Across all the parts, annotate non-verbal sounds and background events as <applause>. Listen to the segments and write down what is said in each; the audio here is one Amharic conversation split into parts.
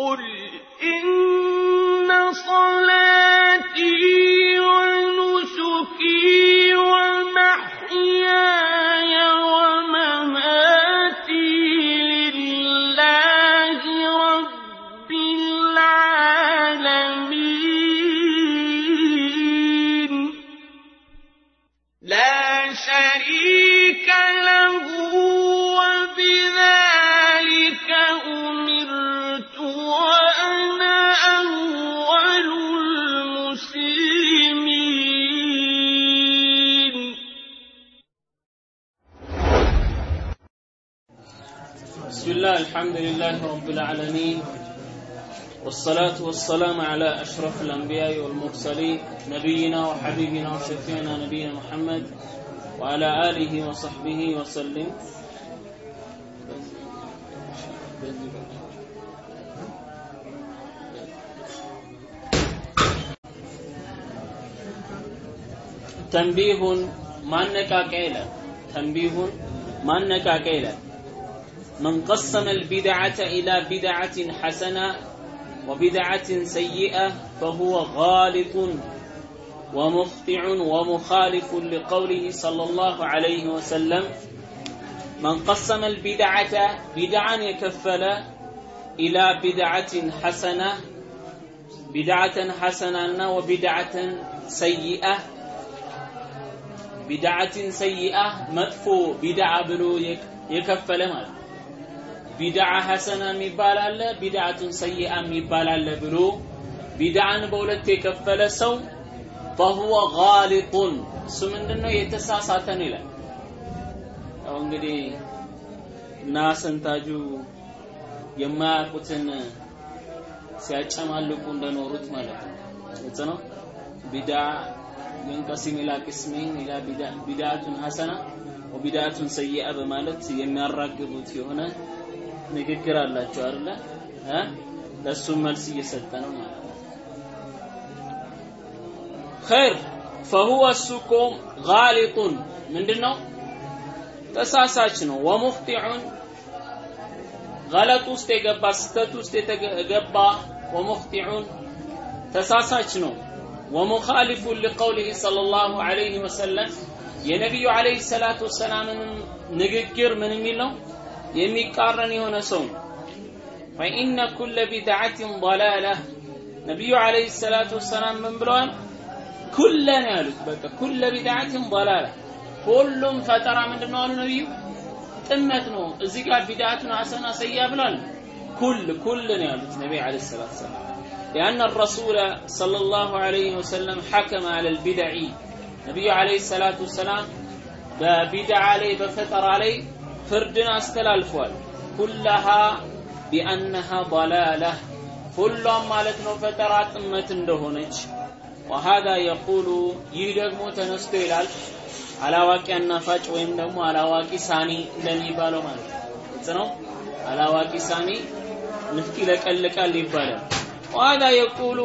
قل إن الحمد لله رب العالمين والصلاة والسلام على أشرف الأنبياء والمرسلين نبينا وحبيبنا وشفيعنا نبينا محمد وعلى آله وصحبه وسلم تنبيه ማነቃቂያ تنبيه ማነቃቂያ من قسم البدعة إلى بدعة حسنة وبدعة سيئة فهو غالط ومخطع ومخالف لقوله صلى الله عليه وسلم. من قسم البدعة بدعا يكفل إلى بدعة حسنة بدعة حسنة وبدعة سيئة. بدعة سيئة مدفو بدعة بلو يكفل مال ቢድዓ ሐሰና የሚባል አለ፣ ቢድዓቱን ሰይአ የሚባል አለ ብሎ ቢድዓን በሁለት የከፈለ ሰው ፈሁወ ጋሊጡን እሱ ምንድነው የተሳሳተ ነው ይላል። ያው እንግዲህ እና ሰንታጁ የማያውቁትን ሲያጨማልቁ እንደኖሩት ማለት ነው። ግልጽ ነው። ቢዳ የንቀሲም ኢላ ቅስሜን ኢላ ቢዳቱን ሐሰና ወቢዳቱን ሰይአ በማለት የሚያራግቡት የሆነ ንግግር አላቸው አይደለ? ለእሱም መልስ እየሰጠ ነው ማለት ነው። ኸይር ፈሁወ እሱኮም ጋሊጡን። ምንድን ነው ተሳሳች ነው። ወሙኽጢዑን ገለጥ ውስጥ የገባ ስተት ውስጥ የተገባ ወሙኽጢዑን ተሳሳች ነው። ወሙኻሊፉን ሊቀውሊህ ሰለላሁ ዐለይሂ ወሰለም የነቢዩ ዐለይሂ ሰላቱ ወሰላምንም ንግግር ምን የሚል ነው? የሚቃረን የሆነ ሰው ነው ፈኢነ ኩለ ቢድዓትን ضላላ ነቢዩ አለይሂ ሰላቱ ወሰላም ምን ብለዋል ኩለ ነው ያሉት በቃ ኩለ ቢድዓትን ضላላ ሁሉም ፈጠራ ምንድን ነው አሉ ነቢዩ ጥመት ነው እዚህ ጋር ቢድዓቱን ሐሰና ሰያ ብሏል ኩል ኩል ነው ያሉት ነቢ አለይሂ ሰላቱ ወሰላም لأن الرسول صلى الله عليه وسلم حكم على البدع نبي عليه الصلاة والسلام ببدع عليه بفتر عليه ፍርድን አስተላልፏል። ኩለሃ ቢአነሃ ضላላህ ሁሏም ማለት ነው ፈጠራ ጥመት እንደሆነች። ወሃዛ የቁሉ ይህ ደግሞ ተነስቶ ይላል አላዋቂ አናፋጭ ወይም ደግሞ አላዋቂ ሳኒ እንደሚባለው ማለት ነው። ግልጽ ነው? አላዋቂ ሳኒ ንፍጥ ይለቀልቃል ይባላል። ወሃዛ የቁሉ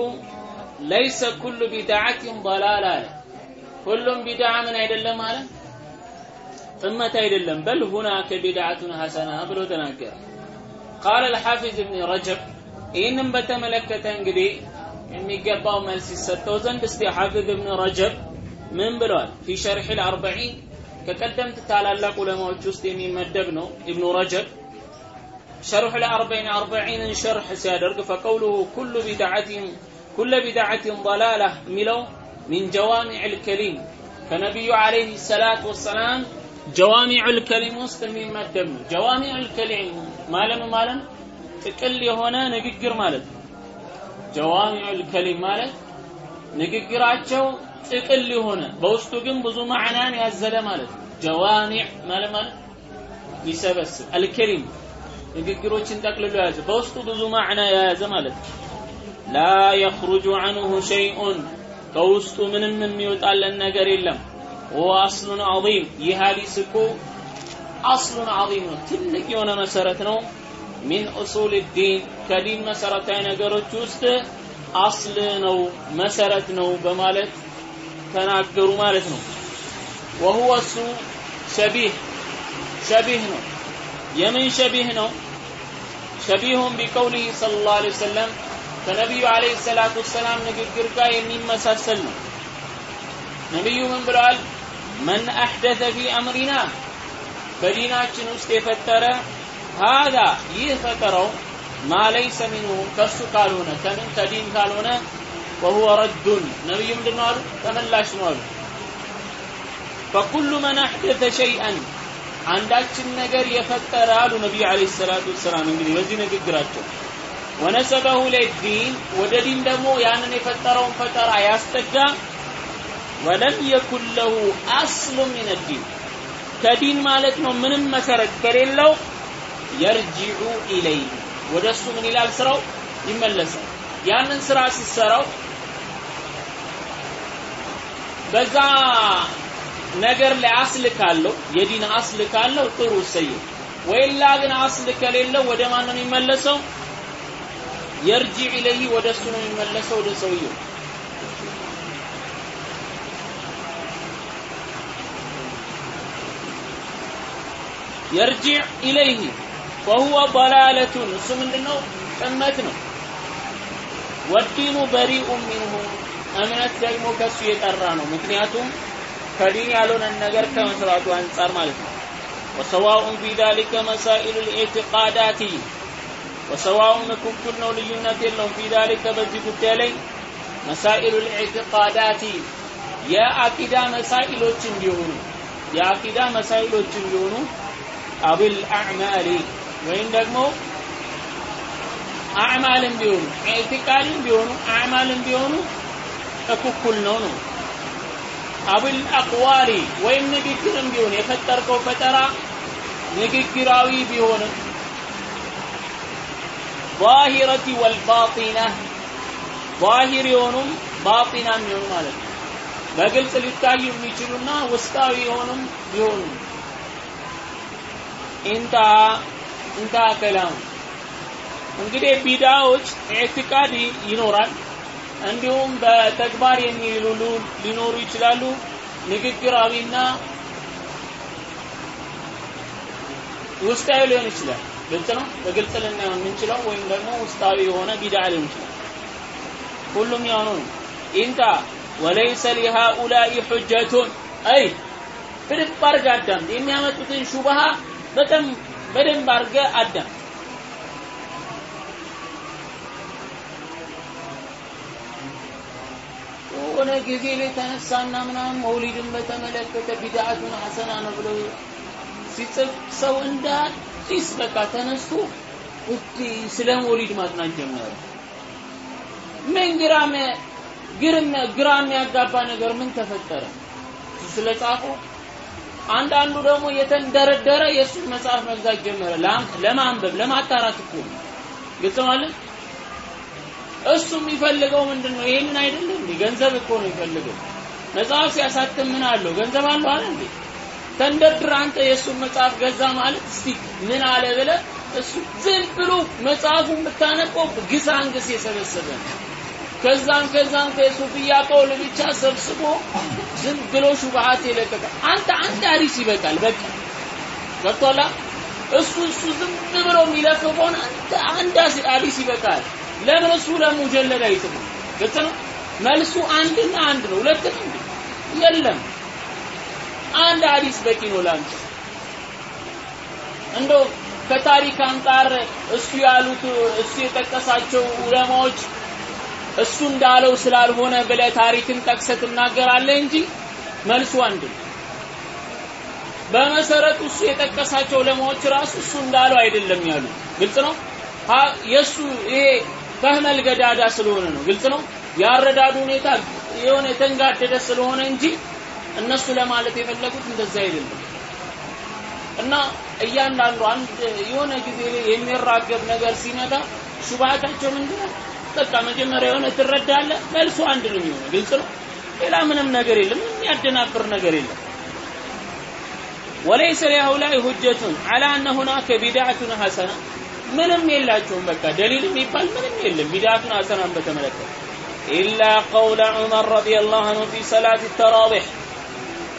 ለይሰ ኩሉ ቢድዓትን ضላላ ሁሉም ቢድዓ ምን አይደለም ማለት ጥመት አይደለም በል ሁናከ ቢድዓቱን ሐሰና ብሎ ተናገረ ቃል አልሐፊዝ እብን ረጀብ ይህንም በተመለከተ እንግዲህ የሚገባው መልስ ይሰጠው ዘንድ እስቲ ሐፊዝ እብን ረጀብ ምን ብለዋል ፊ ሸርሕ ልአርበዒን ከቀደምት ታላላቅ ዑለማዎች ውስጥ የሚመደብ ነው ኢብኑ ረጀብ ሸርሕ ልአርበዒን አርበዒንን ሸርሕ ሲያደርግ ፈቀውሉሁ ኩሉ ቢድዓትን ኩለ ቢድዓትን ضላላ የሚለው ሚን ጀዋሚዕ ልከሊም ከነቢዩ ዓለይህ ሰላት ወሰላም ጀዋሚዑል ከሊም ውስጥ የሚመደብ ነው። ጀዋሚዑል ከሊም ማለት ማለት ጥቅል የሆነ ንግግር ማለት ነው። ጀዋሚዑል ከሊም ማለት ንግግራቸው ጥቅል የሆነ በውስጡ ግን ብዙ ማዕናን ያዘለ ማለት ነው። ጀዋሚዕ ማለት ማለት ይሰበስብ አልከሊም ንግግሮችን ጠቅልሎ የያዘ በውስጡ ብዙ ማዕና የያዘ ማለት ነው። ላ የኽሩጁ ዐንሁ ሸይኡን ከውስጡ ምንም የሚወጣለን ነገር የለም። هو أصل عظيم ይህ ሐዲስ እኮ አስሉን ዐዚም ነው ትልቅ የሆነ መሰረት ነው ሚን ኡሱል ዲን ከዲን መሰረታዊ ነገሮች ውስጥ አስል ነው መሰረት ነው በማለት ተናገሩ ማለት ነው ወሁወ እሱ ሸቢህ ሸቢህ ነው የምን ሸቢህ ነው ሸቢሁን ቢቀውሊህ ሰለላሁ ዐለይሂ ወሰለም ከነቢዩ ዐለይሂ ሰላቱ ወሰላም ንግግር ጋር የሚመሳሰል ነው። ነቢዩ ምን ብለዋል? መን አሕደተ ፊ አምሪና በዲናችን ውስጥ የፈጠረ ሃዛ ይህ ፈጠረው ማ ለይሰ ከሱ ካልሆነ ከምን ከዲን ካልሆነ ወሁወ ረዱን ነቢዩ ምንድን ነው አሉ? ተመላሽ ነው አሉ። ፈኩሉ መን አሕደተ ሸይአን አንዳችን ነገር የፈጠረ አሉ ነቢዩ ዓለይሂ ሰላቱ ወሰላም እንግዲህ በዚህ ንግግራቸው ወነሰበሁ ለዲን ወደ ዲን ደግሞ ያንን የፈጠረውን ፈጠራ ያስጠጋ ወለም የኩን ለሁ አስሉ ሚን ዲን። ከዲን ማለት ነው ምንም መሰረት ከሌለው የርጂዑ ኢለይህ ወደ እሱ ምን ይላል ስራው? ይመለሳል። ያንን ስራ ሲሰራው በዛ ነገር ላይ አስል ካለው የዲን አስል ካለው ጥሩ እሰየው ወይላ ግን አስል ከሌለው ወደ ማን ነው የሚመለሰው? የርጂዕ ኢለይህ ወደ እሱ ነው የሚመለሰው ወደ ሰውየው የርጅዕ ኢለይህ ወሁወ በላለቱን እሱ ምንድነው? ጥመት ነው። ወዲኑ በሪኡ ሚንሁ እምነት ደግሞ ከሱ የጠራ ነው። ምክንያቱም ከዲን ያልሆነን ነገር ከመስራቱ አንጻር ማለት ነው። ወሰዋኡን ፊ ዛሊከ መሳኢሉ ልኢዕትቃዳቲ ወሰዋኡን እኩል ነው። ልዩነት የለውም። ፊ በዚህ ጉዳይ ላይ መሳኢሉ ልኢዕትቃዳቲ የአቂዳ መሳኢሎች እንዲሆኑ የአቂዳ መሳኢሎች እንዲሆኑ አብል አዕማሊ ወይም ደግሞ አዕማልም ቢሆኑ ኢዕቲቃድም ቢሆኑ አዕማልም ቢሆኑ እኩል ነው ነው። አብል አቅዋሊ ወይም ንግግርም ቢሆን የፈጠርከው ፈጠራ ንግግራዊ ቢሆንም ዛሂረቲ ወልባጢና ዛሂር የሆኑም ባጢና የሚሆኑ ማለት ነው። በግልጽ ሊታዩ የሚችሉና ውስጣዊ የሆኑም ቢሆኑ ኢንታ ኢንታ ከላሙ እንግዲህ ቢዳዎች ኢዕቲቃድ ይኖራል እንዲሁም በተግባር የሚውሉ ሊኖሩ ይችላሉ። ንግግራዊና ውስጣዊ ሊሆን ይችላል። ግልጽ ነው። በግልጽ ልናየው የምንችለው ወይም ደግሞ ውስጣዊ የሆነ ቢድዓ ሊሆን ይችላል። ሁሉም ያው ነው። ኢንታ ወለይሰ ሊሃኡላኢ ሑጀቱን አይ በደንብ አድርገህ አዳምጥ። የሚያመጡትን ሹብሃ በጣም በደንብ አድርገህ አዳምጥ። የሆነ ጊዜ ላይ ተነሳና ምናምን መውሊድን በተመለከተ ቢድዓቱን ሐሰና ነው ብሎ ሲጽፍ ሰው እንደ አዲስ በቃ ተነስቶ ውድ ስለ መውሊድ ማጥናት ጀመረ። ምን ግራም ግርም ግራ የሚያጋባ ነገር ምን ተፈጠረ? ስለ ጻፈው አንዳንዱ ደግሞ የተንደረደረ የእሱን መጽሐፍ መግዛት ጀመረ። ለማንበብ ለማጣራት እኮ ግልጽ ማለት እሱ የሚፈልገው ምንድን ነው? ይሄንን አይደለም እንዴ? ገንዘብ እኮ ነው የሚፈልገው። መጽሐፍ ሲያሳትም ምን አለው? ገንዘብ አለው አለ እንዴ? ተንደርድር አንተ የእሱን መጽሐፍ ገዛ ማለት እስቲ ምን አለ ብለ እሱ ዝም ብሎ መጽሐፉን ብታነበው ግሳንግስ የሰበሰበ ነው። ከዛም ከዛም ከሱፍያ ቀውል ብቻ ሰብስቦ ዝም ብሎ ሹብሃት የለቀቀ አንተ አንድ ሐዲስ ይበቃል። በቃ ገብቶላ እሱ እሱ ዝም ብሎ የሚለፍፈውን አንተ አንድ ሐዲስ ይበቃል። ለምን እሱ ለሙጀለድ አይጽፍም? ግልጽ ነው። መልሱ አንድና አንድ ነው። ሁለት ነው? የለም። አንድ ሐዲስ በቂ ነው ላንተ። እንደው ከታሪክ አንጻር እሱ ያሉት እሱ የጠቀሳቸው ዑለማዎች እሱ እንዳለው ስላልሆነ ብለ ታሪክን ጠቅሰህ ትናገራለህ እንጂ መልሱ አንድ ነው። በመሰረቱ እሱ የጠቀሳቸው ዑለማዎች ራሱ እሱ እንዳለው አይደለም ያሉ። ግልጽ ነው። የእሱ ይሄ ፈህመል ገዳዳ ስለሆነ ነው። ግልጽ ነው። ያረዳዱ ሁኔታ የሆነ የተንጋደደ ስለሆነ እንጂ እነሱ ለማለት የፈለጉት እንደዛ አይደለም። እና እያንዳንዱ አንድ የሆነ ጊዜ የሚራገብ ነገር ሲመጣ ሹባታቸው ምንድነው? በቃ መጀመሪያ የሆነ ትረዳለህ፣ መልሱ አንድ ነው የሚሆነው። ግልጽ ነው። ሌላ ምንም ነገር የለም፣ የሚያደናብር ነገር የለም። ወለይሰ ሊሃኡላኢ ሁጀቱን ዐላ አነ ሁናከ ቢድዓቱን ሐሰና ምንም የላቸውም። በቃ ደሊል የሚባል ምንም የለም። ቢድዓቱን ሐሰናን በተመለከተ ኢላ ቀውለ ዑመር ረዲየላሁ ዐንሁ ፊ ሰላት ተራዊሕ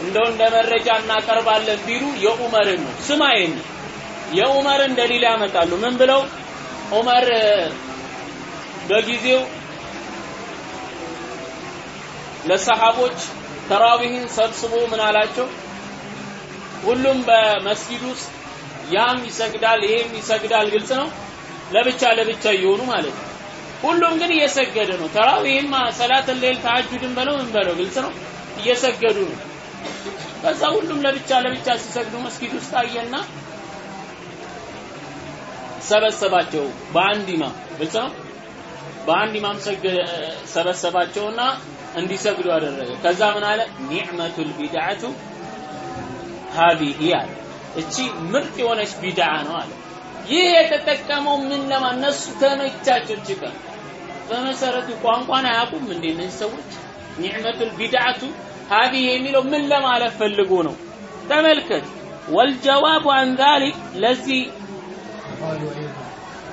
እንደው እንደ መረጃ እናቀርባለን ቢሉ የዑመርን ነው። ስማ ይሄን የዑመርን ደሊል ያመጣሉ። ምን ብለው ዑመር በጊዜው ለሰሃቦች ተራዊህን ሰብስቦ ምን አላቸው? ሁሉም በመስጊድ ውስጥ ያም ይሰግዳል፣ ይሄም ይሰግዳል። ግልጽ ነው። ለብቻ ለብቻ እየሆኑ ማለት ነው። ሁሉም ግን እየሰገደ ነው። ተራዊህማ ሰላት ሌል ተሐጁድን በለው ምን በለው ግልጽ ነው። እየሰገዱ ነው። ከዛ ሁሉም ለብቻ ለብቻ ሲሰግዱ መስጊድ ውስጥ አየና ሰበሰባቸው በአንድ ኢማም ግልጽ ነው። በአንድ ኢማም ሰበሰባቸውና እንዲሰግዱ አደረገ። ከዛ ምን አለ? ኒዕመቱል ቢድዓቱ ሀዲሂ አለ። እቺ ምርጥ የሆነች ቢድዓ ነው አለ። ይህ የተጠቀመው ምን ለማ እነሱ ተመቻቸው። እቺ ቀን በመሰረቱ ቋንቋን አያውቁም እንዴ እነዚህ ሰዎች? ኒዕመቱል ቢድዓቱ ሀዲሂ የሚለው ምን ለማለት ፈልጎ ነው? ተመልከት። ወልጀዋቡ አን ዛሊክ ለዚህ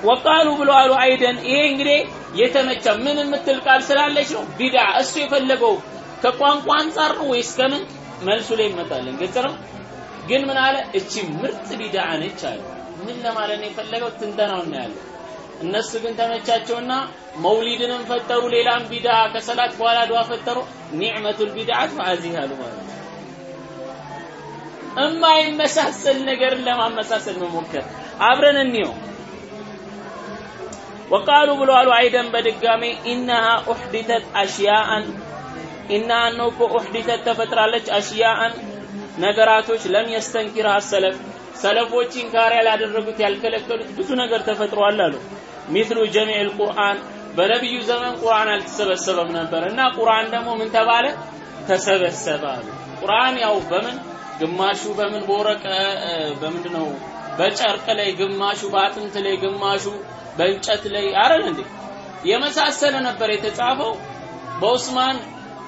ወቃሉ ብለዋሉ አይደን ይሄ እንግዲህ የተመቻ ምን የምትል ቃል ስላለች ነው? ቢድዓ። እሱ የፈለገው ከቋንቋ አንጻር ነው ወይስ ከምን? መልሱ ላይ ይመጣልን ግልጽ ነው? ግን ምን አለ? እቺ ምርጥ ቢድዓ ነች አለ። ምን ለማለት ነው የፈለገው? ትንተናው እናያለን። እነሱ ግን ተመቻቸውና መውሊድንም ፈጠሩ ሌላም ቢድዓ ከሰላት በኋላ ዱዓ ፈጠሩ። ኒዕመቱል ቢድዓት ማዚህ አሉ ማለት ነው። እማይመሳሰል ነገርን ለማመሳሰል መሞከር። አብረን እንየው ወቃሉ ብለዋሉ አይደን በድጋሚ إنها أحدثت أشياء إنها እኮ أحدثت ተፈጥራለች። أشياء ነገራቶች لم يستنكر السلف ሰለፎች ኢንካር ያላደረጉት ያልከለከሉት ብዙ ነገር ተፈጥሯል አሉ። مثل جمع القرآن በነቢዩ ዘመን ቁርአን አልተሰበሰበም ነበር እና ቁርአን ደግሞ ምን ተባለ? ተሰበሰበ አሉ። ቁርአን ያው በምን? ግማሹ በምን በወረቀ በምንድነው በጨርቅ ላይ ግማሹ በአጥንት ላይ ግማሹ በእንጨት ላይ አረን እንዴ? የመሳሰለ ነበር የተጻፈው። በኡስማን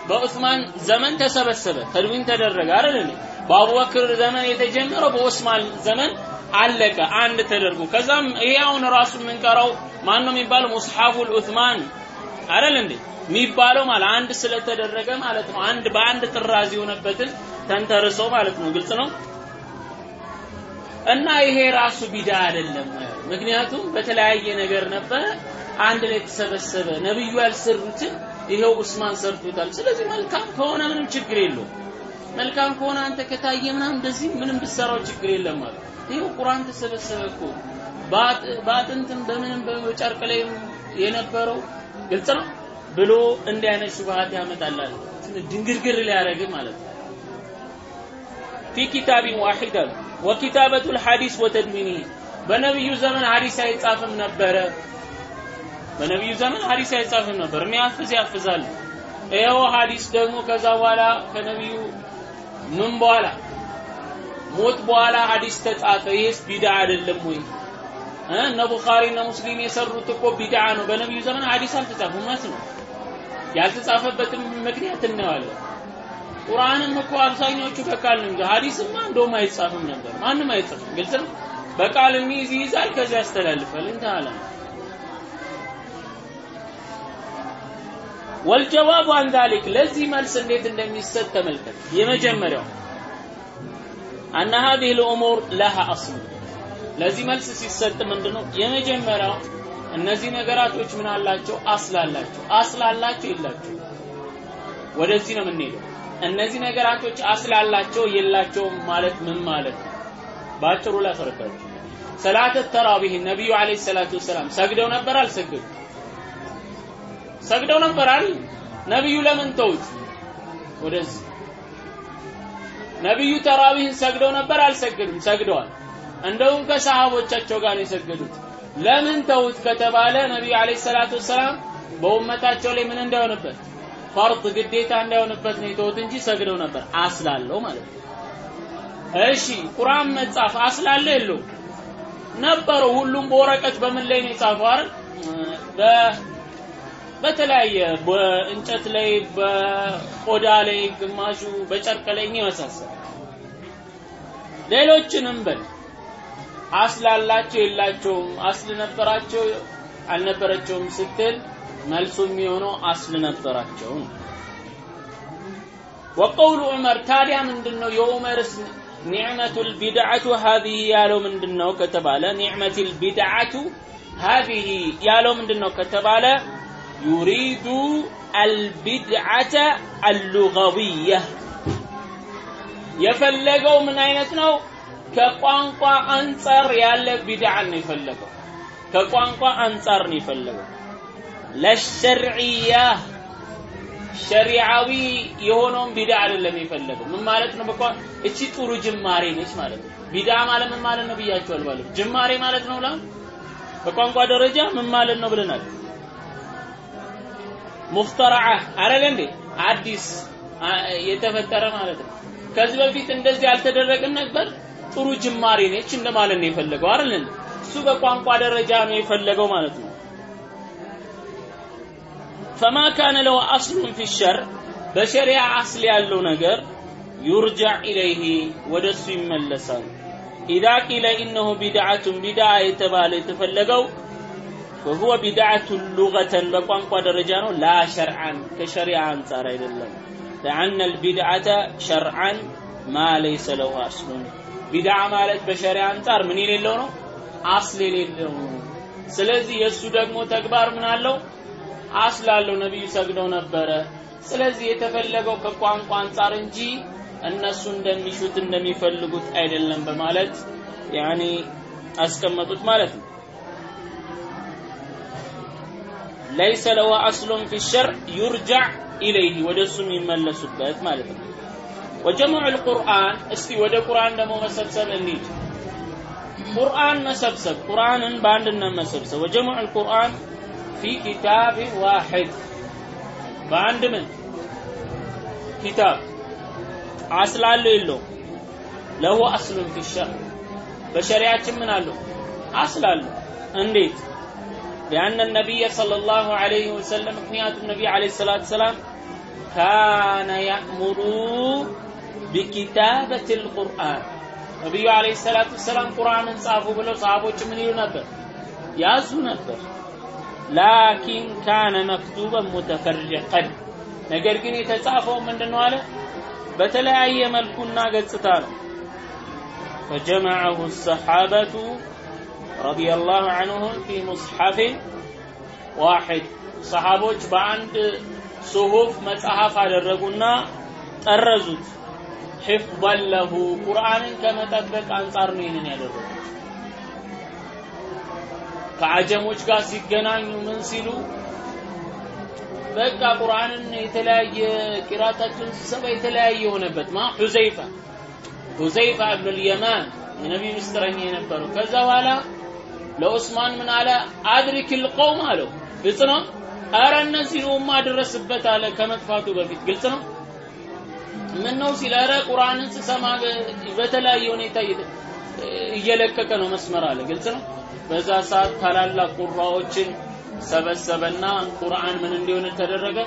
በኡስማን ዘመን ተሰበሰበ ተድዊን ተደረገ አይደል እንዴ? በአቡበክር ዘመን የተጀመረው በኡስማን ዘመን አለቀ አንድ ተደርጎ። ከዛም ይሄ አሁን ራሱ የምንቀራው ማን ነው የሚባለው? ሙስሐፉል ኡስማን አይደል እንዴ? የሚባለው ማለት አንድ ስለተደረገ ማለት ነው። አንድ በአንድ ጥራዝ የሆነበትን ተንተርሶ ማለት ነው። ግልጽ ነው እና ይሄ ራሱ ቢዳ አይደለም። ምክንያቱም በተለያየ ነገር ነበረ። አንድ ላይ የተሰበሰበ ነብዩ ያልሰሩትን ይሄው ኡስማን ሰርቶታል። ስለዚህ መልካም ከሆነ ምንም ችግር የለውም። መልካም ከሆነ አንተ ከታየ ምናምን እንደዚህ ምንም ብሰራው ችግር የለም ማለት ይሄው ቁርአን ተሰበሰበ እኮ። በአጥንትም በምንም በጨርቅ ላይ የነበረው ግልጽ ነው ብሎ እንዲህ አይነት ሹብሃት ያመጣላል። ድንግርግር ሊያደርግ ማለት ነው። ፊ ኪታቢን ዋሂድ አሉ ወኪታበቱ ልሐዲስ ወተድዊኒህ በነቢዩ ዘመን ሐዲስ አይጻፍም ነበረ። በነቢዩ ዘመን ሐዲስ አይጻፍም ነበር። የሚያፍዝ ያፍዛል። ይኸው ሐዲስ ደግሞ ከዛ በኋላ ከነቢዩ ምን በኋላ? ሞት በኋላ ሐዲስ ተጻፈ። ይህስ ቢድዓ አይደለም ወይ? እነ ቡኻሪ እነ ሙስሊም የሰሩት እኮ ቢድዓ ነው። በነቢዩ ዘመን ሐዲስ አልተጻፈም። ማለት ነው። ያልተጻፈበትም ምክንያት እናየዋለን ቁርአንም እኮ አብዛኞቹ በቃል ነው እንጂ ሐዲስማ እንደውም አይጻፍም ነበር። ማንም አይጻፍም። ግልጽ ነው? በቃል የሚይዝ ይይዛል ከዚያ ያስተላልፋል። እንተሃላ ወልጀዋቡ አን ዛሊክ ለዚህ መልስ እንዴት እንደሚሰጥ ተመልከት። የመጀመሪያው አነ ሀዚህ ልእሙር ለሃ አስሉ። ለዚህ መልስ ሲሰጥ ምንድነው? የመጀመሪያው እነዚህ ነገራቶች ምን አላቸው። አስል አላቸው የላቸው። ወደዚህ ነው የምንሄደው እነዚህ ነገራቶች አስል አላቸው የላቸውም ማለት ምን ማለት ነው? ባጭሩ ላስረዳችሁ። ሰላተ ተራዊህ ነቢዩ አለይሂ ሰላቱ ወሰላም ሰግደው ነበር አልሰገዱ ሰግደው ነበር አይደል? ነቢዩ ለምን ተውት? ወደዚህ። ነቢዩ ተራዊህን ሰግደው ነበር አልሰገዱም ሰግደዋል። እንደውም ከሰሃቦቻቸው ጋር ነው የሰገዱት። ለምን ተውት ከተባለ ነቢዩ አለይሂ ሰላቱ ወሰላም በኡመታቸው ላይ ምን እንዳይሆንበት ፈርድ ግዴታ እንዳይሆንበት ነው የተውት እንጂ ሰግደው ነበር። አስላለው ማለት ነው። እሺ ቁርአን መጻፍ አስላለ የለው ነበረው ሁሉም በወረቀት በምን ላይ ነው የጻፈው አይደል? በተለያየ በእንጨት ላይ በቆዳ ላይ ግማሹ በጨርቅ ላይ ይመሳሰል ሌሎችንም በል። አስላላቸው የላቸውም። አስል ነበራቸው አልነበረቸውም ስትል መልሱ የሚሆነው አስል ነበራቸው ነው። ወቀውሉ ዑመር ታዲያ ምንድን ነው የዑመርስ ኒዕመቱ ልቢድዓቱ ሀዚህ ያለው ምንድን ነው ከተባለ ኒዕመት ልቢድዓቱ ሀዚህ ያለው ምንድን ነው ከተባለ ዩሪዱ አልቢድዓተ አልሉጋዊያ የፈለገው ምን አይነት ነው? ከቋንቋ አንጻር ያለ ቢድዓን ነው የፈለገው። ከቋንቋ አንጻር ነው የፈለገው። ለሸርዕያ ሸሪዓዊ የሆነውን ቢድዓ አይደለም የፈለገው። ምን ማለት ነው? በቃ እቺ ጥሩ ጅማሬ ነች ማለት ነው። ቢድዓ ማለት ምን ማለት ነው ብያቸዋል። ባለፈው ጅማሬ ማለት ነው። ላ በቋንቋ ደረጃ ምን ማለት ነው ብለናል። ሙፍተረዓ አረለ እንዴ አዲስ የተፈጠረ ማለት ነው። ከዚህ በፊት እንደዚህ ያልተደረገም ነበር። ጥሩ ጅማሬ ነች እንደማለት ነው የፈለገው አይደል? እሱ በቋንቋ ደረጃ ነው የፈለገው ማለት ነው። ፈማ ካነ ለው አስሉን ፊ ሸር በሸሪያ አስል ያለው ነገር ዩርጃዕ ኢለይህ ወደ እሱ ይመለሳል። ኢዛ ቂለ ኢነሁ ቢድዓቱን ቢድዓ የተባለ የተፈለገው فهو بدعة لغة በቋንቋ ደረጃ ነው ላ ሸርዓን ከሸሪዓ አንጻር አይደለም لأن البدعة شرعا ما ليس له أصل ቢድዓ ማለት በሸሪዓ አንጻር ምን የሌለው ነው አስል የሌለው ነው ስለዚህ የእሱ ደግሞ ተግባር ምን አለው አስል አለው ነቢዩ ሰግደው ነበረ። ስለዚህ የተፈለገው ከቋንቋ አንጻር እንጂ እነሱ እንደሚሹት እንደሚፈልጉት አይደለም በማለት ያኔ አስቀመጡት ማለት ነው። ليس له أصل في الشرع يرجع إليه ወደ እሱ የሚመለሱበት ማለት ነው። وجمع القرآن እስቲ ወደ ቁርአን ደግሞ መሰብሰብ እንሂድ። ቁርአን መሰብሰብ ቁርአንን በአንድነት መሰብሰብ። وجمع القرآن في كتاب واحد በአንድ ምን? ኪታብ። አስል አለው የለውም? ለሁ አስሉን ፊ ሸር በሸሪያችን ምን አለው አስል አለው። እንዴት? ሊአነ ነቢይ ሰለላሁ ዐለይሂ ወሰለም ምክንያቱም ነቢይ ዐለይሂ ሰላቱ ሰላም ካነ ያእሙሩ ቢኪታበት ልቁርአን ነቢዩ ዐለይሂ ሰላቱ ሰላም ቁርአንን ጻፉ ብለው ሰሃቦች ምን ይሉ ነበር? ያዙ ነበር። ላኪን ካነ መክቱበን ሙተፈርቀን። ነገር ግን የተጻፈው ምንድነው አለ? በተለያየ መልኩና ገጽታ ነው። فجمعه الصحابة رضي አንሁም عنهم في مصحف واحد በአንድ ጽሁፍ መጽሐፍ አደረጉና ጠረዙት። ሒፍበን ለሁ ቁርአንን ከመጠበቅ አንጻር ነው ይህንን ያደረጉት። ከአጀሞች ጋር ሲገናኙ ምን ሲሉ? በቃ ቁርአንን የተለያየ ቂራታቸውን ሲሰማ የተለያየ የሆነበት ማ? ሁዘይፋ። ሁዘይፋ እብኑ ልየማን የነቢይ ምስጢረኛ የነበረው። ከዛ በኋላ ለዑስማን ምን አለ? አድሪክ ልቀውም አለው። ግልጽ ነው? አረ እነዚህ ኡማ ድረስበት አለ ከመጥፋቱ በፊት። ግልጽ ነው? ምን ነው ሲል? አረ ቁርአንን ስሰማ በተለያየ ሁኔታ እየለቀቀ ነው መስመር አለ። ግልጽ ነው በዛ ሰዓት ታላላቅ ቁራዎችን ሰበሰበና ቁርአን ምን እንዲሆን ተደረገ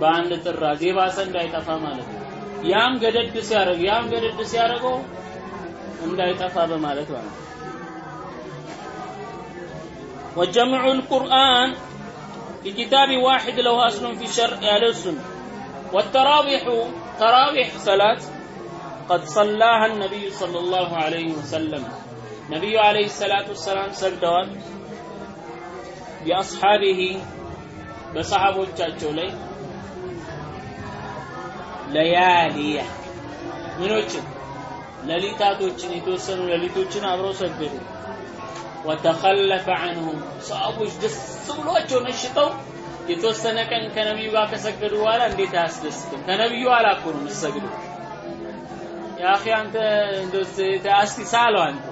በአንድ ጥራዝ የባሰ እንዳይጠፋ ማለት ነው ያም ገደድ ሲያደርግ ያም ገደድ ሲያደርገው እንዳይጠፋ በማለት ማለት ነው وجمع القرآن في كتاب واحد له أصل في الشرع على السنة والتراويح تراويح صلاة قد صلاها النبي صلى الله عليه وسلم ነቢዩ አለይሂ ሰላቱ ሰላም ሰግደዋል። ቢአስሓቢሂ በሰሐቦቻቸው ላይ ለያሊያ ምኖችን ለሊታቶችን የተወሰኑ ለሊቶችን አብረው ሰግዱ ወተኸለፈ አንሁም ሰሃቦች ደስ ብሏቸው ነሽጠው የተወሰነ ቀን ከነቢዩ ጋር ከሰገዱ በኋላ እንዴት አያስደስትም? ከነቢዩ አላኮ ነው የአኺ አንተ እንደው እስቲ ሳለው አንተ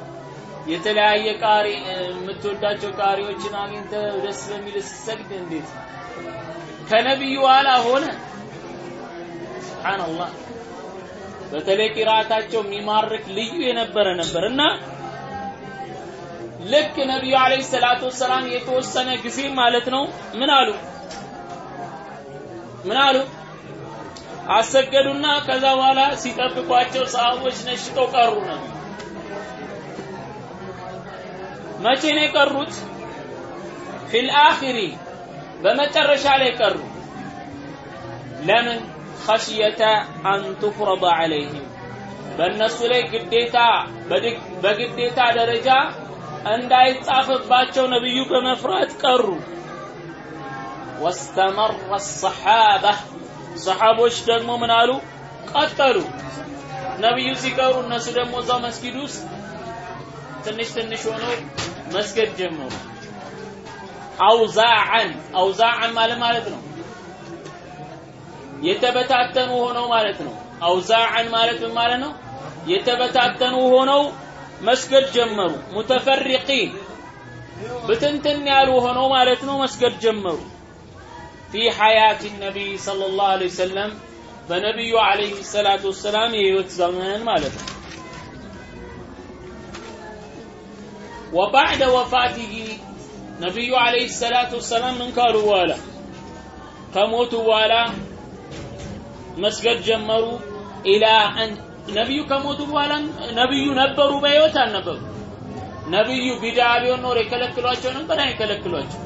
የተለያየ ቃሪ የምትወዳቸው ቃሪዎችን አግኝተ ደስ በሚል ስትሰግድ እንዴት? ከነቢዩ ኋላ ሆነ። ሱብሃንአላህ። በተለይ ቂራአታቸው የሚማርክ ልዩ የነበረ ነበር እና ልክ ነቢዩ አለይሂ ሰላቱ ወሰላም የተወሰነ ጊዜ ማለት ነው ምን አሉ? ምን አሉ? አሰገዱና ከዛ በኋላ ሲጠብቋቸው ሰሃቦች ነሽተው ቀሩ ነው መቼ ነው የቀሩት? ፊል አኺሪ በመጨረሻ ላይ ቀሩ። ለምን? ኸሽየተ አን ቱፍረደ ዐለይህም በእነሱ ላይ ግዴታ በግዴታ ደረጃ እንዳይጻፍባቸው ነብዩ በመፍራት ቀሩ። ወስተመረ ሰሓባ ሰሓቦች ደግሞ ምን አሉ? ቀጠሉ። ነብዩ ሲቀሩ እነሱ ደግሞ እዛው መስጊድ ውስጥ ትንሽ ትንሽ ሆነው መስገድ ጀመሩ። አውዛዓን አውዛዓን ማለት ማለት ነው የተበታተኑ ሆነው ማለት ነው። አውዛዓን ማለት ምን ማለት ነው? የተበታተኑ ሆነው መስገድ ጀመሩ። ሙተፈሪቂን ብትንትን ያሉ ሆነው ማለት ነው መስገድ ጀመሩ። ፊ ሐያት ነቢይ ሰለላሁ ዐለይሂ ወሰለም በነቢዩ ዐለይሂ ሰላቱ ወሰላም የህይወት ዘመን ማለት ነው። ወባዕደ ወፋቲሂ ነቢዩ ዐለይሂ ሰላቱ ወሰላም ምን ካሉ በኋላ ከሞቱ በኋላ መስገድ ጀመሩ ኢላ አን ነቢዩ ከሞቱ በኋላ ነቢዩ ነበሩ በህይወት አልነበሩ ነቢዩ ቢዳ ቢሆን ኖር የከለክሏቸው ነበር አይከለክሏቸው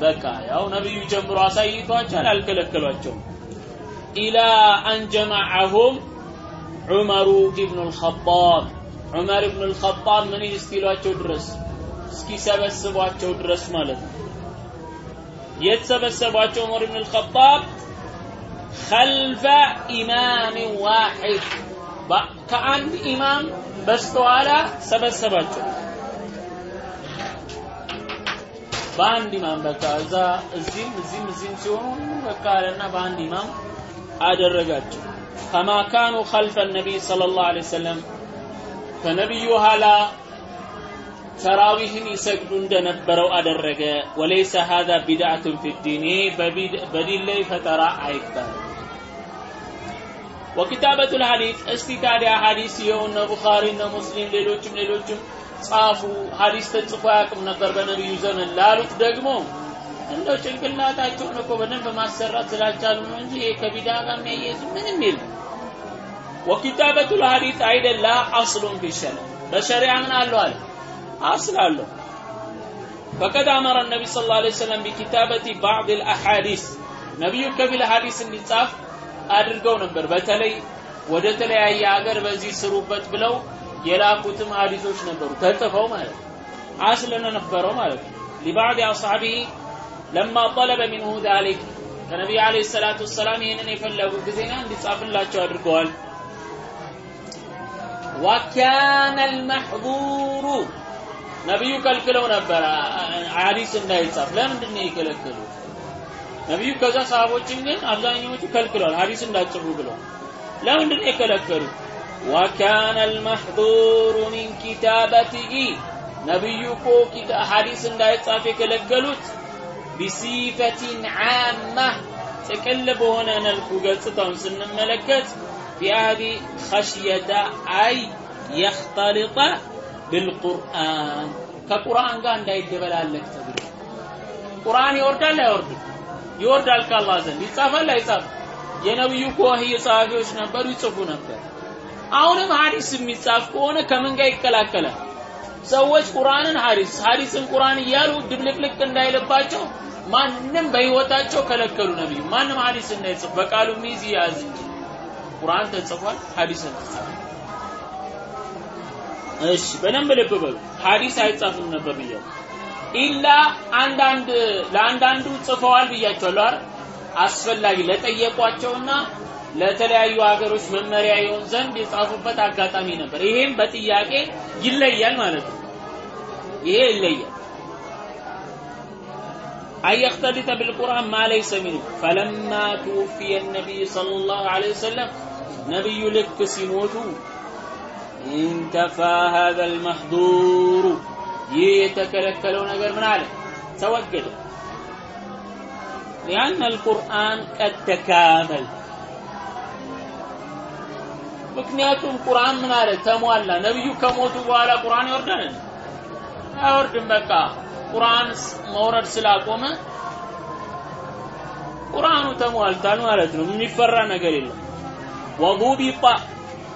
በቃ ያው ነቢዩ ጀምሮ አሳይቷቸዋል አልከለከሏቸውም። ኢላ አን ጀመዐሁም ዑመሩ ኢብኑ ልኸጣብ ዑመር ኢብኑ ልኸጣብ ምን እስኪሏቸው ድረስ እስኪሰበስቧቸው ድረስ ማለት ነው የተሰበሰቧቸው ዑመር ኢብኑ ልኸጣብ خلف إمام واحد ከአንድ ኢማም በስተኋላ ሰበሰባቸው። በአንድ ኢማም በቃ እዛ እዚህም እዚህም እዚህም ሲሆኑ በቃ አለና በአንድ ኢማም አደረጋቸው። ከማ ካኑ ኸልፈ ነቢይ ሰለላሁ ዐለይሂ ወሰለም ከነቢዩ ኋላ ተራዊህን ይሰግዱ እንደነበረው አደረገ። ወለይሰ ሀዛ ቢድዓቱን ፊዲን በዲን ላይ ፈጠራ አይባልም። ወኪታበቱ ልሐዲስ እስቲ ታዲያ ሐዲስ እነ ቡኻሪ እነ ሙስሊም ሌሎችም ሌሎችም ጻፉ ሐዲስ ተጽፎ አያውቅም ነበር በነቢዩ ዘመን ላሉት ደግሞ እንደው ጭንቅላታቸውን እኮ በደንብ ማሰራት ስላልቻሉ ነው እንጂ ይሄ ከቢዳ ጋር የሚያያዝ ምንም የለም። ወኪታበቱ ልሐዲስ አይደላ አስሉን ፊሸለ በሸሪያ ምን አለው አለ አስል አለው። ፈቀድ አመረ ነቢ ስ ላ ሰለም ቢኪታበቲ ባዕድ ልአሓዲስ ነቢዩ ከፊል ሐዲስ እንዲጻፍ አድርገው ነበር። በተለይ ወደ ተለያየ ሀገር በዚህ ስሩበት ብለው የላኩትም ሀዲሶች ነበሩ ተጽፈው ማለት ነው። አስል ነበረው ማለት ነው። ሊባዕድ አስሓቢሂ ለማ ጠለበ ሚንሁ ዛሊክ ከነቢይ ዓለይሂ ሰላቱ ወሰላም ይህንን የፈለጉ ጊዜና እንዲጻፍላቸው አድርገዋል። وكان المحذور ነቢዩ ከልክለው ነበር ሐዲስ እንዳይጻፍ። ለምንድን ነው የከለከሉት? ነቢዩ ከዛ ሰሃቦችን ግን አብዛኛዎቹ ከልክለዋል፣ ሐዲስ እንዳጽፉ ብለዋል። ለምንድን ነው የከለከሉት? وكان المحذور من كتابته ነቢዩ እኮ ሐዲስ እንዳይጻፍ የከለከሉት بصفة عامة ጥቅል በሆነ መልኩ ገጽታውን ስንመለከት ቢአቢ خشية أن يختلط بالقرآن ከቁርአን ጋር እንዳይደበላለቅ ተብሎ ቁርአን ይወርዳል አይወርድም? ይወርዳል ከአላህ ዘንድ ይጻፋል አይጻፍ? የነብዩ እኮ ወህይ ጸሐፊዎች ነበሩ ይጽፉ ነበር። አሁንም ሐዲስ የሚጻፍ ከሆነ ከምን ጋር ይቀላቀላል? ሰዎች ቁርአንን ሐዲስ ሐዲስን ቁርአን እያሉ ድብልቅልቅ እንዳይልባቸው ማንም በህይወታቸው ከለከሉ ነብዩ። ማንም ሐዲስ እንዳይጽፍ በቃሉ ሚዝ ያዝ እንጂ ቁርአን ተጽፏል፣ ሐዲስን ተጽፏል። እሺ በደንብ ልብ በሉ። ሐዲስ አይጻፍም ነበር ብያለሁ። ኢላ አንዳንድ ለአንዳንዱ ጽፈዋል ብያቸዋለሁ አይደል? አስፈላጊ ለጠየቋቸውና ለተለያዩ ሀገሮች መመሪያ ይሆን ዘንድ የጻፉበት አጋጣሚ ነበር። ይሄም በጥያቄ ይለያል ማለት ነው። ይሄ ይለያል። አየክተሊተ ቢልቁርአን ማ ለይሰ ሚንሁ ፈለማ ቱውፊየ ነቢይ ሰለላሁ ዐለይሂ ወሰለም ነቢዩ ልክ ሲሞቱ ኢንተፋ ሀዘ ልመሕዱሩ ይህ የተከለከለው ነገር ምን አለ? ተወገደ። ሊአነ አልቁርአን ቀድ ተካመል። ምክንያቱም ቁርአን ምን አለ? ተሟላ። ነብዩ ከሞቱ በኋላ ቁርአን ይወርዳል አይወርድም። በቃ ቁርአን መውረድ ስላቆመ ቁርአኑ ተሟልቷል ማለት ነው። የሚፈራ ነገር የለም። ወዱቢጣ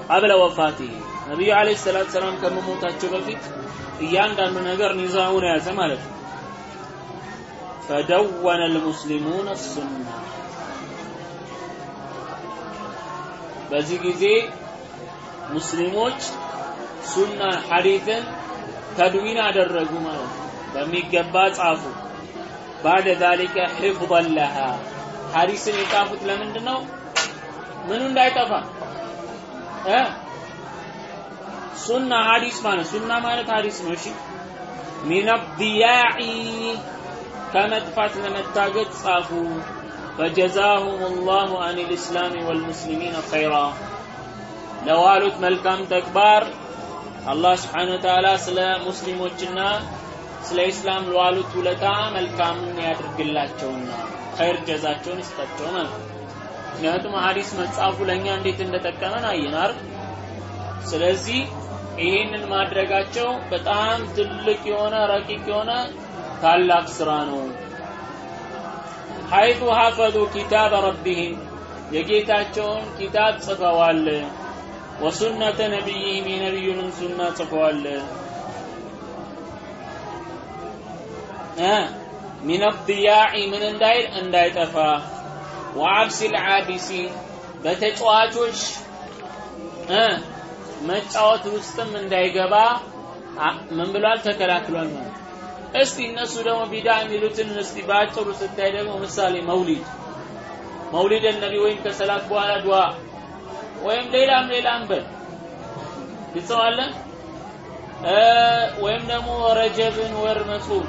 ቀብለ ወፋቲ ነቢዩ አለይሂ ሰላቱ ሰላም ከመሞታቸው በፊት እያንዳንዱ ነገር ኒዛሙን ያዘ ማለት ነው ፈደወነ ልሙስሊሙን ሱና በዚህ ጊዜ ሙስሊሞች ሱናን ሐዲትን ተድዊን አደረጉ ማለት ነው። በሚገባ ጻፉ። ባደ ዛሊከ ሒፍظን ለሃ ሐዲስን የጻፉት ለምንድን ነው? ምኑ እንዳይጠፋ ሱና ሐዲስ ማለት ሱና ማለት ሐዲስ ነው። እሺ ዲያዒ ከመጥፋት ለመታገድ ጻፉ። ፈጀዛሁም ላሁ አን ልእስላም ወልሙስሊሚን ኸይራ ለዋሉት መልካም ተግባር አላህ ስብሓነ ወተዓላ ስለ ሙስሊሞችና ስለ ኢስላም ለዋሉት ውለታ መልካምን ያድርግላቸውና ኸይር ጀዛቸውን ይስጣቸው ማለት ነው። ምክንያቱም ሐዲስ መጻፉ ለእኛ እንዴት እንደጠቀመን አየናር። ስለዚህ ይሄንን ማድረጋቸው በጣም ትልቅ የሆነ ረቂቅ የሆነ ታላቅ ስራ ነው። ሐይቱ ሐፈዙ ኪታበ ረቢህም የጌታቸውን ኪታብ ጽፈዋል። ወሱነተ ነቢይህም የነቢዩንም ሱና ጽፈዋል። ሚን ምን እንዳይል እንዳይጠፋ ወዓብሲል ዓቢሲን በተጫዋቾች መጫወት ውስጥም እንዳይገባ ምን ብሏል? ተከላክሏል ማለት እስቲ እነሱ ደግሞ ቢዳ የሚሉትን እስቲ በአጭሩ ስታይ ደግሞ ምሳሌ መውሊድ። መውሊድ ነቢ ወይም ከሰላት በኋላ ዱዓ ወይም ሌላም ሌላም በል። ግልጸዋለን ወይም ደግሞ ረጀብን ወር መጾም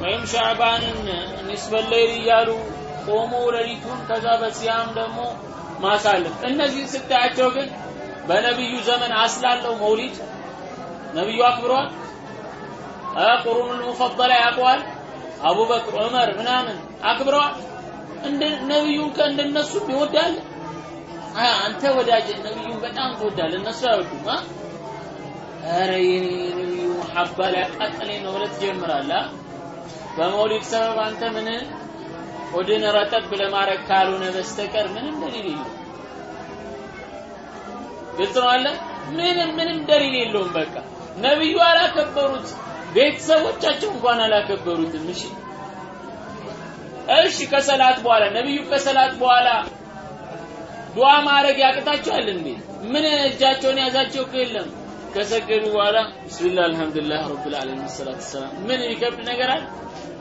ወይም ሻዕባንን ኒስበል ለይል እያሉ ቆሞ ሌሊቱን ከዛ በሲያም ደግሞ ማሳለፍ። እነዚህን ስታያቸው ግን በነቢዩ ዘመን አስላለው መውሊድ ነቢዩ አክብሯል። ቁሩኑል ሙፈደላ ያውቀዋል። አቡበክር ዑመር ምናምን አክብረዋል። እንደ ነቢዩን ከእንደነሱ ይወዳል? አንተ ወዳጅ ነቢዩን በጣም ትወዳለህ። እነሱ አይወዱም። ኧረ የኔ ነቢዩ መሐባ ሊያቃጥለኝ ነው ብለህ ትጀምራለህ። በመውሊድ ሰበብ አንተ ምን ሆድን ረጠብ ለማድረግ ካልሆነ በስተቀር ምንም ደሊል የለውም። ግልጽ ነው አለ ምንም ምንም ደሊል የለውም። በቃ ነቢዩ አላከበሩት ቤተሰቦቻቸው እንኳን አላከበሩትም። እሺ እሺ። ከሰላት በኋላ ነቢዩ ከሰላት በኋላ ዱዓ ማድረግ ያቅታቸዋል እንዴ? ምን እጃቸውን ያዛቸው የለም። ከሰገዱ በኋላ ቢስሚላህ አልহামዱሊላህ ረብል ዓለሚን ሰላቱ ሰላም ምን የሚከብድ ነገር አለ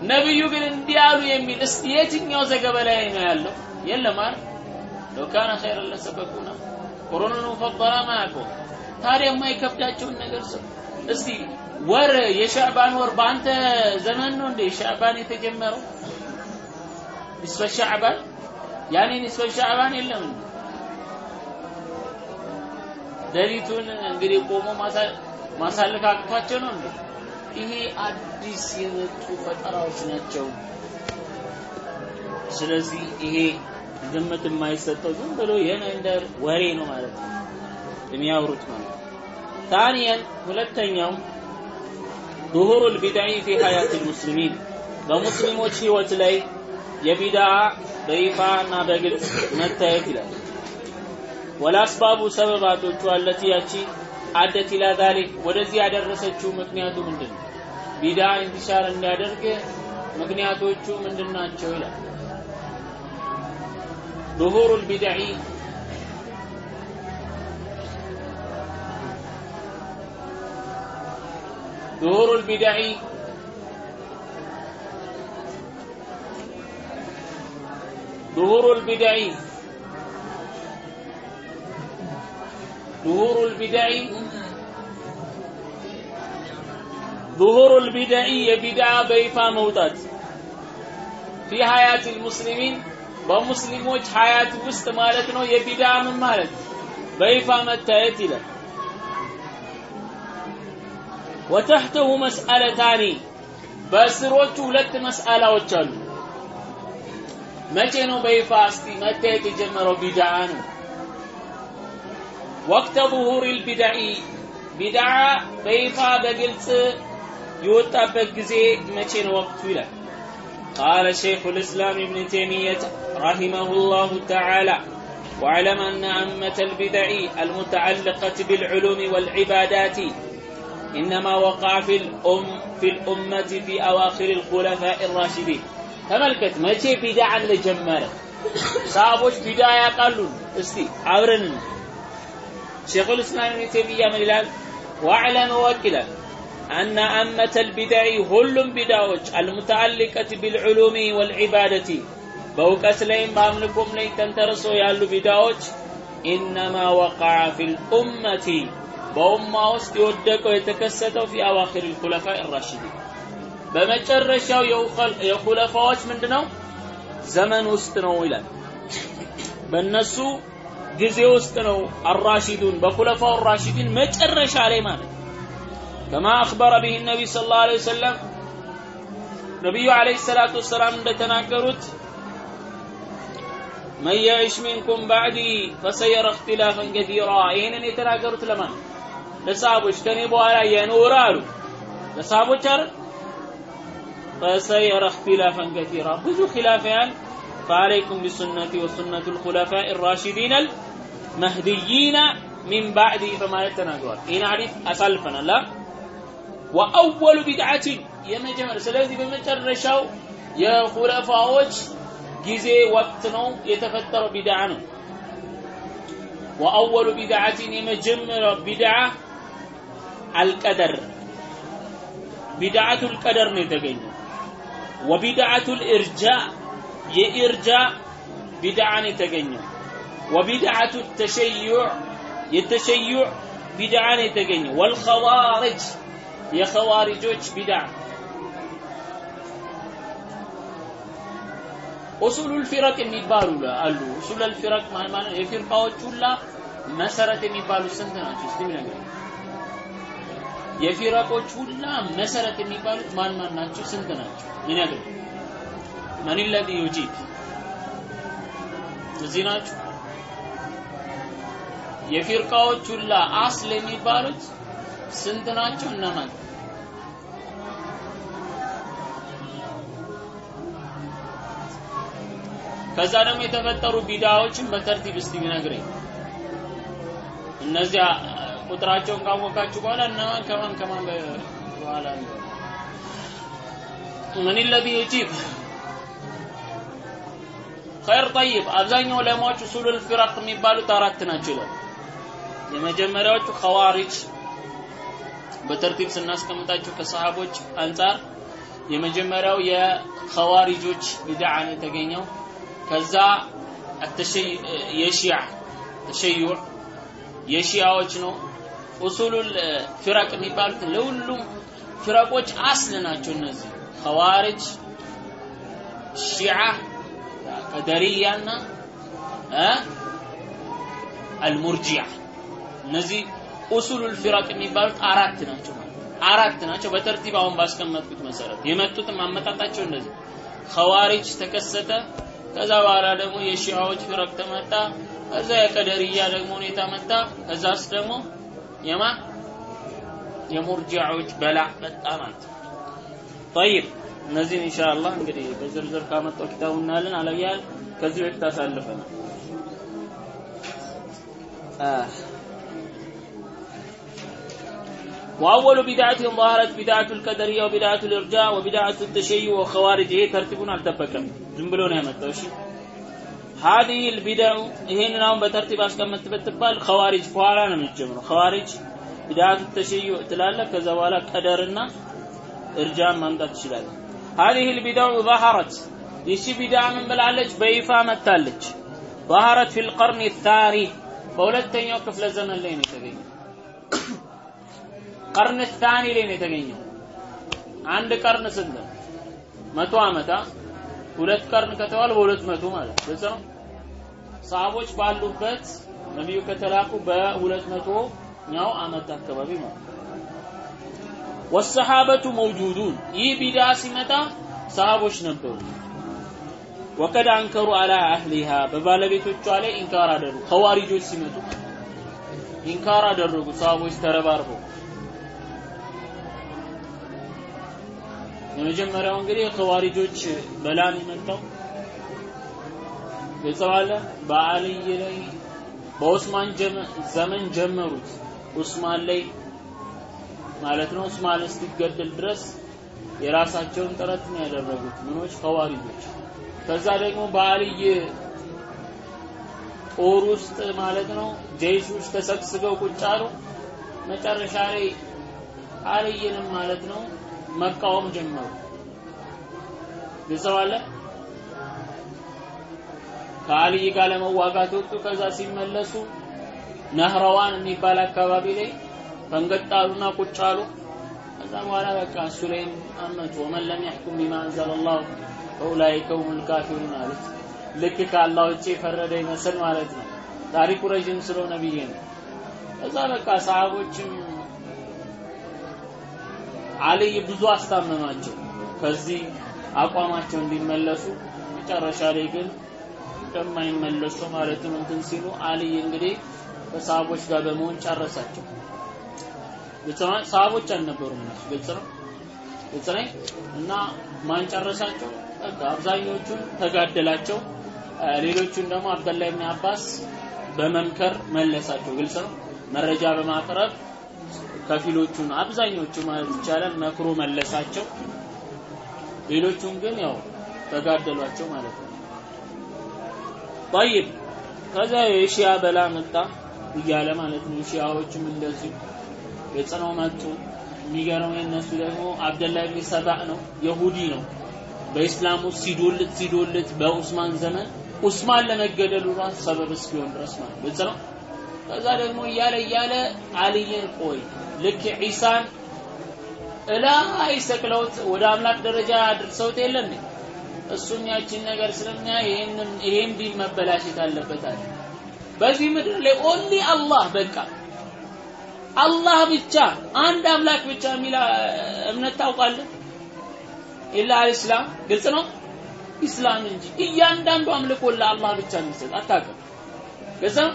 ነብዩ ግን እንዲያሉ የሚል እስቲ የትኛው ዘገባ ላይ ነው ያለው? የለም አይደል? ለው ካነ ኸይረን ለሰበቁና ቁርኑን ሙፈደላ ማያውቁ። ታዲያ የማይከብዳቸውን ነገር ሰው እስቲ ወር የሻዕባን ወር በአንተ ዘመን ነው እንዴ ሻዕባን የተጀመረው? ንስፈ ሻዕባን? ያኔ ንስፈ ሻዕባን የለም። ሌሊቱን እንግዲህ ቆሞ ማሳለፍ አቅቷቸው ነው እንዴ? ይሄ አዲስ የመጡ ፈጠራዎች ናቸው። ስለዚህ ይሄ ግምት የማይሰጠው ዝም ብሎ የመንደር ወሬ ነው ማለት ነው የሚያወሩት ማለት ነው። ታኒያን ሁለተኛው ظهور البدع في حياة المسلمين በሙስሊሞች ህይወት ላይ የቢድዓ በይፋና በግልጽ መታየት ይላል። ወላስባቡ ሰበባቶቹ አለቲ ያቺ አደት ኢላ ዛሊክ ወደዚህ ያደረሰችው ምክንያቱ ምንድን ነው? ቢድዓ ኢንቲሻር እንዲያደርግ ምክንያቶቹ ምንድን ናቸው ይላል። ظهور البدع ظهور البدع ظهور البدع ظهور البدع ظهور البدع የቢድዓ በይፋ መውጣት في حياة المسلمين በሙስሊሞች ሀያት ውስጥ ማለት ነው የቢድዓ ምን ማለት በይፋ መታየት ይላል ወተሕተሁ መስአለታኒ በስሮቹ ሁለት መስአላዎች አሉ መቼ ነው በይፋ እስቲ መታየት የጀመረው ቢድዓ ነው ወቅተ ظهور البدع ቢድዓ በይፋ በግልጽ የወጣበት ጊዜ መቼ ነው ወቅቱ ይላል قال شيخ الإسلام ابن تيمية رحمه الله تعالى واعلم أن أمة البدع المتعلقة بالعلوم والعبادات إنما وقع في الأم في الأمة في أواخر الخلفاء الراشدين تملكت ما شيء بدعا لجمالة صابوش بداية قالوا استي عبرن شيخ الإسلام ابن تيمية من الآن واعلم وكلا أن أمة البدع ሁሉም ቢዳዎች المتعلقة بالعلوم والعبادة በእውቀት ላይም በአምልኮም ላይ ተንተርሶ ያሉ ቢዳዎች ኢነማ ወቃዐ ፊል ኡመቲ በኡማ ውስጥ የወደቀው የተከሰተው ፊ አዋኺር ልኩለፋ ራሽዲን በመጨረሻው የኹለፋዎች ምንድነው ዘመን ውስጥ ነው ይላል በእነሱ ጊዜ ውስጥ ነው አራሺዱን በኹለፋው ራሺዲን መጨረሻ ላይ ማለት ከማ አኽበረ ቢህ ነቢይ ስለ ላሁ ዐለይሂ ነቢዩ ዐለይሂ ሰላቱ ወሰላም እንደተናገሩት መን የዕሽ ሚንኩም ባዕዲ ፈሰየረ እክትላፈን ከቲራ ይህንን የተናገሩት ለማን ለሰሃቦች። ከኔ በኋላ የኖረ አሉ። ለሰሃቦች አይደል? ፈሰየረ እክትላፈን ከቲራ ብዙ ኪላፊያን فعليكم بسنتي وسنة الخلفاء الراشدين المهديين من بعدي فما يتناقض إن حديث أسلفنا لا وأول بدعة የመጀመር ስለዚህ በመጨረሻው የኹለፋዎች ጊዜ ወቅት ነው የተፈጠረው ቢድዓ ነው ወአወሉ ቢድዓቲን የመጀመሪያው ቢድዓ አልቀደር ቢድዓቱል ቀደር ነው የተገኘው ወቢድዓቱል ኢርጃ የኢርጃ ቢድዓን የተገኘው ወቢድዓቱ ተሸዩዕ የተሸዩዕ ቢድዓን የተገኘው ወልኸዋሪጅ የኸዋሪጆች ቢድዓ ኡሱሉል ፊረቅ የሚባሉ አሉ። ኡሱሉል ፊረቅ ማለት የፊርቃዎች ሁላ መሰረት የሚባሉ ስንት ናቸው? እስቲ ነገር የፊረቆች ሁላ መሰረት የሚባሉት ማን ማን ናቸው? ስንት ናቸው? ይነግር መን ለዚ ዩጂብ? እዚህ ናችሁ? የፊርቃዎች ሁላ አስል የሚባሉት ስንት ናቸው? እነማን? ከዛ ደግሞ የተፈጠሩ ቢዳዎችን በተርቲብ እስቲ ቢነግረኝ እነዚያ ቁጥራቸውን ካወቃችሁ በኋላ እነማን ከማን ከማን በኋላ ምን ለዚ ዩጂብ? ኸይር ጠይብ አብዛኛው ለማዎች ሱሉል ፊራቅ የሚባሉት አራት ናቸው ይላል። የመጀመሪያዎቹ ኸዋሪጅ በተርቲብ ስናስቀምጣቸው ከሰሃቦች አንጻር የመጀመሪያው የኸዋሪጆች ቢድዓ ነው የተገኘው። ከዛ የሺዓ ተሸዩዕ የሺያዎች ነው። ኡሱሉል ፊራቅ የሚባሉት ለሁሉም ፊራቆች አስል ናቸው። እነዚህ ኸዋሪጅ ሺዓ ቀደርያና አልሙርጂዓ እነዚህ ኡሱሉል ፊረቅ የሚባሉት አራት ናቸው አራት ናቸው በተርቲብ አሁን ባስቀመጥኩት መሰረት የመጡትም አመጣጣቸው እንደዚህ ኸዋሪጅ ተከሰተ ከዛ በኋላ ደግሞ የሺዓዎች ፊረቅ ተመጣ ከዛ የቀደርያ ደግሞ ሁኔታ መጣ ከዛስ ደግሞ የማ የሙርጂዓዎች በላ መጣ ማለት ነው طيب እነዚህን ኢንሻአላህ እንግዲህ በዝርዝር ካመጣው ኪታቡ እናያለን አለያል ከዚህ በፊት አሳልፈናል وأول بدعة ظهرت بدعة القدرية وبدعة الإرجاء وبدعة التشيع وخوارج إيه ترتيبون على التبكة جنبلون يا متوشي هذه البدع هنا نوم بترتيب أسكمت بتبال خوارج فوالا من خوارج بدعة التشيع تلالا كزوالا قدرنا إرجاء ممدد تشلال هذه البدع ظهرت يشي بدع من بلعلج بيفا متالج ظهرت في القرن الثاني በሁለተኛው ክፍለ ዘመን ላይ ነው የተገኘው ቀርን ታኒ ላይ ነው የተገኘው አንድ ቀርን ስንት ነው መቶ ዓመታ ሁለት ቀርን ከተባለ በሁለት መቶ ማለት ግልጽ ነው ሰሃቦች ባሉበት ነቢዩ ከተላኩ በሁለት መቶኛው ዓመት አካባቢ ማለት ወሰሃበቱ መውጁዱን ይህ ቢዳ ሲመጣ ሰሃቦች ነበሩ። وقد أنكروا على أهلها በባለቤቶቿ ላይ ኢንካር አደረጉ። ኸዋሪጆች ሲመጡ ኢንካር አደረጉ። ሰሃቦች ተረባርበው። የመጀመሪያው እንግዲህ ኸዋሪጆች በላን የመጣው የተባለ በአልይ ላይ በኡስማን ዘመን ጀመሩት። ኡስማን ላይ ማለት ነው። ኡስማን እስኪገደል ድረስ የራሳቸውን ጥረት ነው ያደረጉት ምኖች? ኸዋሪጆች። ከዛ ደግሞ በአልይ ጦር ውስጥ ማለት ነው ጀይሾች ተሰብስበው ቁጭ አሉ። መጨረሻ ላይ አልይንም ማለት ነው መቃወም ጀመሩ። ግልጸዋለ ከአልይ ጋር ለመዋጋት ወጡ። ከዛ ሲመለሱ ነህረዋን የሚባል አካባቢ ላይ ፈንገጣሉና ቁጭ አሉ። ከዛ በኋላ በቃ እሱ ላይም አመቱ ወመን ለም ያሕኩም ቢማ አንዘለላሁ ፈኡላኢከ ሁሙል ካፊሩን አሉት። ልክ ከአላህ ውጭ የፈረደ ይመስል ማለት ነው። ታሪኩ ረዥም ስለሆነ ብዬ ነው። ከዛ በቃ ሰሃቦችም አልይ ብዙ አስታመማቸው ከዚህ አቋማቸው እንዲመለሱ መጨረሻ ላይ ግን እንደማይመለሱ ማለትም እንትን ሲሉ አልይ እንግዲህ ከሰሃቦች ጋር በመሆን ጨረሳቸው። ግልጽ ነው። ሰሃቦች አልነበሩም እነሱ ግልጽ ነው። ግልጽ ነኝ እና ማን ጨረሳቸው? አብዛኞቹን ተጋደላቸው። ሌሎቹን ደግሞ አብደላ ኢብኑ አባስ በመምከር መለሳቸው። ግልጽ ነው። መረጃ በማቅረብ ከፊሎቹን አብዛኞቹ ማለት ይቻላል መክሮ መለሳቸው። ሌሎቹን ግን ያው ተጋደሏቸው ማለት ነው። ጠይብ ከዛ የሺያ በላ መጣ እያለ ማለት ነው። ሺያዎችም እንደዚሁ የጽነው መጡ። የሚገርመው የእነሱ ደግሞ አብደላ ብን ሰባእ ነው፣ የሁዲ ነው። በኢስላም ሲዶልት ሲዶልት በኡስማን ዘመን ኡስማን ለመገደሉ ራሱ ሰበብ እስኪሆን ድረስ ማለት ግልጽ ከዛ ደግሞ እያለ እያለ አልይን ቆይ ልክ ዒሳን እላይ ሰቅለውት ወደ አምላክ ደረጃ አድርሰውት የለ እንዴ? እሱም ያችን ነገር ስለሚያይ ይሄም ዲን መበላሸት በዚህ ምድር ላይ only አላህ በቃ አላህ ብቻ አንድ አምላክ ብቻ የሚል እምነት ታውቃለህ? إلا الإسلام ግልጽ ነው። ኢስላም እንጂ እያንዳንዱ አምልኮ ለአላህ ብቻ የሚሰጥ አታውቅም። ግልጽ ነው።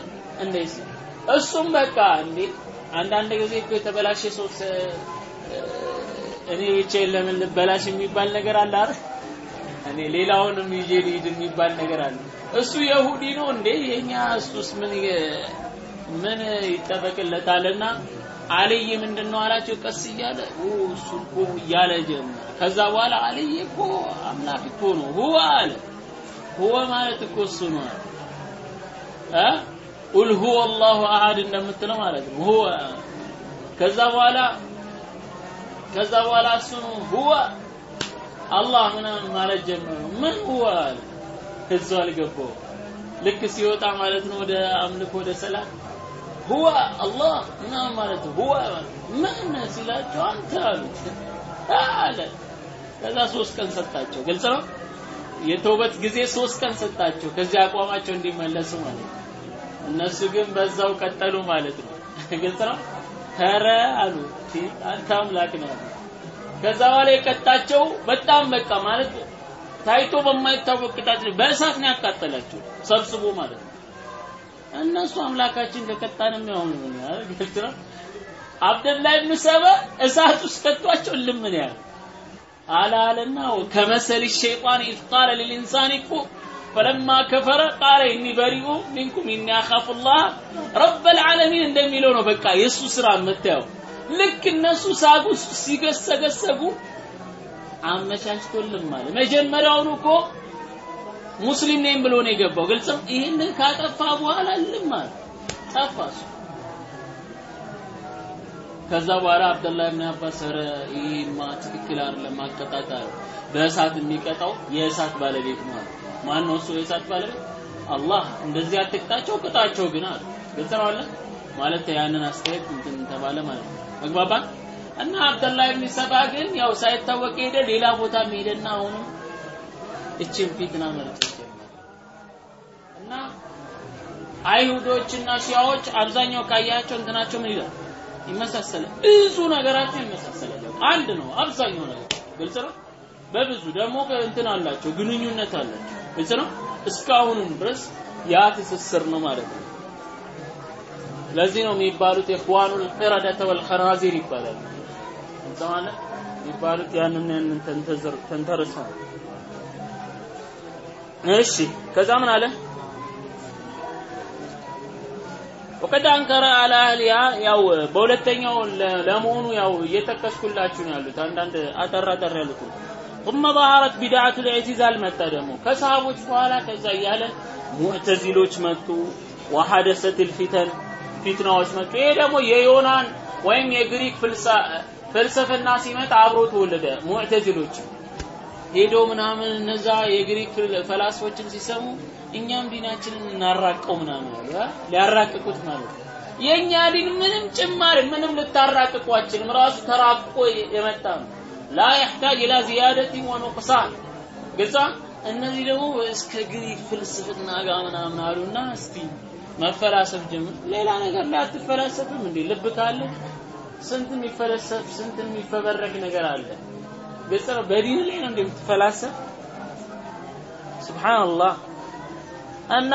እሱም በቃ እንዴ አንዳንድ ጊዜ እኮ የተበላሸ ሰው እኔ ብቻዬን ለምን ልበላሽ የሚባል ነገር አለ አይደል? እኔ ሌላውንም ይዤ ልሂድ የሚባል ነገር አለ። እሱ የሁዲ ነው እንዴ የኛ እሱስ ምን ምን ይጠበቅለታልና አልይ ምንድን ነው አላቸው። ቀስ እያለ እሱ እኮ እያለ ጀመረ። ከዛ በኋላ አልይ እኮ አምላክ እኮ ነው ሁወ አለ። ሁወ ማለት እኮ እሱ ነው አለ ቁል ሁወ አላሁ አሐድ እንደምትለው ማለት ነው። ሁወ ከዛ በኋላ ከዛ በኋላ እሱ ነው ሁወ አላህ ምናምን ማለት ጀመረ። ምን ሁወ አለ። እሱ አልገባው ልክ ሲወጣ ማለት ነው ወደ አምልኮ ወደ ሰላት ሁወ አላህ ምናምን ማለት ሁወ ምን ሲላቸው አንተ አለ። ከዛ ሶስት ቀን ሰጣቸው። ግልጽ ነው። የተውበት ጊዜ ሶስት ቀን ሰጣቸው ከዚህ አቋማቸው እንዲመለሱ ማለት ነው። እነሱ ግን በዛው ቀጠሉ ማለት ነው። <laughs> ግልጽ ነው። ኧረ አሉ አንተ አምላክ ነህ። ከዛ በኋላ የቀጣቸው በጣም በቃ ማለት ታይቶ በማይታወቅ ቅጣት በእሳት ነው ያቃጠላቸው ሰብስቦ ማለት ነው። እነሱ አምላካችን ከቀጣንም ያው ግልጽ ነው። አብደላህ ኢብኑ ሰባ እሳት ውስጥ ከቷቸው ልምን ያለ አላለና كمثل الشيطان إذ قال للإنسان ፈለማ ከፈረ ቃለ ኢኒ በሪኡ ሚንኩም ኢኒ አኻፉላህ ረበል ዓለሚን እንደሚለው ነው። በቃ የእሱ ስራ የምታየው ልክ እነሱ ውስጥ ሲገሰገሰጉ አመቻችቶልም ማለት መጀመሪያውኑ እኮ ሙስሊም ነኝ ብሎ ነው የገባው። ግልጽ ይህንን ካጠፋ በኋላ ልም ጠፋ ከዛ በኋላ አብደላህ ብን አባስ ኧረ ይሄማ ትክክል አይደለም አቀጣጣል በእሳት የሚቀጣው የእሳት ባለቤት ነው አለ። ማን ነው እሱ የእሳት ባለቤት? አላህ። እንደዚህ አትቅጣቸው ቅጣቸው ግን አለ። ግልጽ ነው አለ ማለት ያንን አስተያየት እንትን ተባለ ማለት ነው። መግባባት እና አብደላህ ብን ሰባ ግን ያው ሳይታወቅ ሄደ ሌላ ቦታ ሄደና አሁንም እችን ፊትና መልክ እና አይሁዶችና ሺያዎች አብዛኛው ካያቸው እንትናቸው ምን ይላል ይመሳሰላል። ብዙ ነገራቸው ይመሳሰላል። አንድ ነው አብዛኛው ነገር ግልጽ ነው። በብዙ ደግሞ እንትን አላቸው ግንኙነት አላቸው። ግልጽ ነው። እስካሁንም ድረስ ያ ትስስር ነው ማለት ነው። ለዚህ ነው የሚባሉት ኢኽዋኑል ቂረደተ ወልኸናዚር ይባላሉ። ግልጽ ማለት የሚባሉት ያንን ያንን ተንተርሰው እሺ ከዛ ምን አለ ወቀድ አንከረ አላ አህሊያ ያው በሁለተኛው ለመሆኑ ያው እየጠቀስኩላችሁ ነው ያሉት አንዳንድ አጠር አጠር ያሉት ثم ظهرت بدعة الاعتزال መጣ ደግሞ ከሰሃቦች በኋላ ከዛ እያለ ሙዕተዚሎች መጡ وحدثت الفتن ፊትናዎች መጡ ይሄ ደግሞ የዮናን ወይም የግሪክ ፍልሳ ፍልስፍና ሲመጣ አብሮ ተወለደ። ሙዕተዚሎች ሄዶ ምናምን እነዛ የግሪክ ፈላስፎችን ሲሰሙ እኛም ዲናችንን እናራቀው ምናምን አሉ። ሊያራቅቁት ማለት ነው። የእኛ ዲን ምንም ጭማሪ ምንም ልታራቅቁ አችልም። ራሱ ተራቆ የመጣ ነው። ላ የሕታጅ ኢላ ዚያደቲን ወኑቅሳን ግልጻ እነዚህ ደግሞ እስከ ግሪክ ፍልስፍና ጋር ምናምን አሉና እስቲ መፈላሰፍ ጀምር። ሌላ ነገር ላይ አትፈላሰፍም እንዴ? ልብ ካለ ስንት የሚፈለሰፍ ስንት የሚፈበረክ ነገር አለ። ግልጽ ነው። በዲን ላይ ነው እንደምትፈላሰፍ ሱብሃንአላህ እና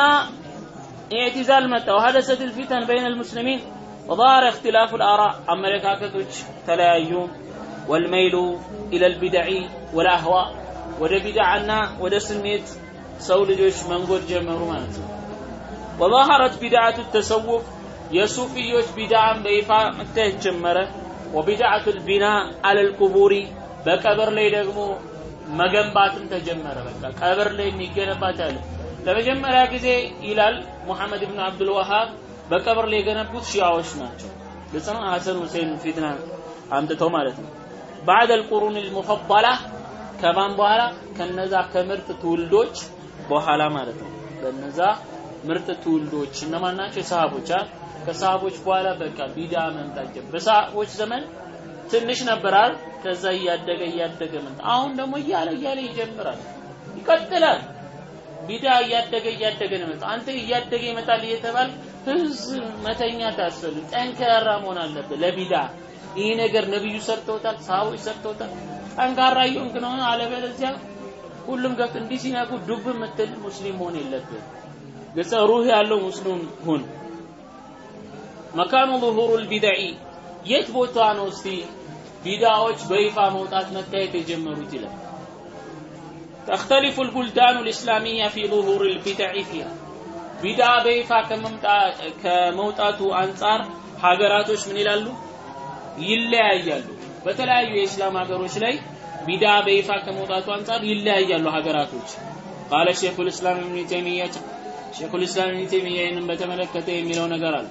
ኢዕቲዛል መጣ وحدثت الفتن بين المسلمين وظهر اختلاف الآراء አመለካከቶች ተለያዩ والميل إلى البدع والأهواء ወደ ቢድዓና ወደ ስሜት ሰው ልጆች መንጎድ ጀመሩ ማለት ነው። وظهرت بدعة التصوف የሱፊዮች ቢድዓን በይፋ መታየት ጀመረ። وبدعة البناء على القبور በቀብር ላይ ደግሞ መገንባትም ተጀመረ። በቃ ቀብር ላይ የሚገነባት አለ። ለመጀመሪያ ጊዜ ይላል ሙሐመድ ብን አብዱል ወሃብ በቀብር ላይ የገነቡት ሺያዎች ናቸው። ግልጽ ነው። ሐሰን ሁሴን ፊትና አምጥተው ማለት ነው። بعد القرون المفضلة ከማን በኋላ ከነዛ ከምርጥ ትውልዶች በኋላ ማለት ነው። በነዛ ምርጥ ትውልዶች እነማን ናቸው? ሰሃቦች ከሰሃቦች በኋላ በቃ ቢዳ መምጣት ጀመረ። በሰሃቦች ዘመን ትንሽ ነበራል። ከዛ እያደገ እያደገ መጣ። አሁን ደግሞ እያለ እያለ ይጀምራል፣ ይቀጥላል። ቢዳ እያደገ እያደገ ነው መጣ። አንተ እያደገ ይመጣል እየተባል ህዝብ መተኛ ታሰሉ ጠንካራ መሆን አለብህ ለቢዳ ይህ ነገር ነብዩ ሰርተውታል፣ ሰሃቦች ሰርተውታል። ጠንካራ እየሆንክ ነው። አለበለዚያ ሁሉም ገብቶ እንዲህ ሲናቁ ዱብ የምትል ሙስሊም መሆን የለብህ። ገጸ ሩህ ያለው ሙስሊም ሁን። መካኑ ዙሁሩል ቢድዒ የት ቦታ ነው እስቲ ቢዳዎች በይፋ መውጣት መታየት የጀመሩት ይላል። تختلف البلدان الإسلامية في ظهور البدع فيها ቢዳ በይፋ ከመውጣቱ አንጻር ሀገራቶች ምን ይላሉ? ይለያያሉ። በተለያዩ የእስላም ሀገሮች ላይ ቢዳ በይፋ ከመውጣቱ አንጻር ይለያያሉ ሀገራቶች። ቃለ ሼኹል እስላም ኢብኑ ተይሚያ ሼኹል እስላም ኢብኑ ተይሚያ ይህንን በተመለከተ የሚለው ነገር አለ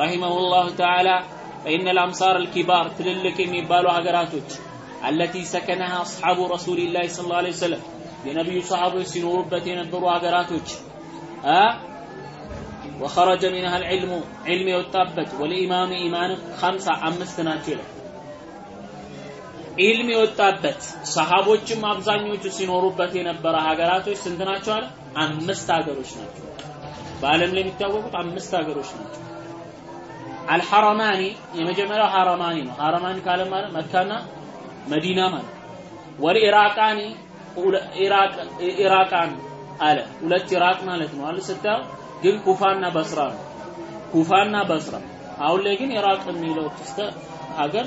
ረሂመሁላሁ ተዓላ ፈኢነ ልአምሳር አልኪባር ትልልቅ የሚባሉ ሀገራቶች አለቲ ሰከነሃ አስሓቡ ረሱሊላህ ሰለላሁ ዐለይሂ ወሰለም የነቢዩ ሰሃቦች ሲኖሩበት የነበሩ ሀገራቶች ወኸረጀ ሚንሃ ልዕልሙ ዕልም የወጣበት ወልኢማኑ ኢማን ኸምሳ አምስት ናቸው ይላል ኢልም የወጣበት ሰሃቦችም አብዛኞቹ ሲኖሩበት የነበረ ሀገራቶች ስንት ናቸው አለ? አምስት ሀገሮች ናቸው። በዓለም ላይ የሚታወቁት አምስት ሀገሮች ናቸው። አልሐረማኒ የመጀመሪያው ሐረማኒ ነው። ሐረማኒ ካለ ማለት መካና መዲና ማለት ወልኢራቃኒ ኢራቃን አለ ሁለት ኢራቅ ማለት ነው አለ ስታየው ግን ኩፋና በስራ ነው። ኩፋና በስራ አሁን ላይ ግን ኢራቅ የሚለው ሀገር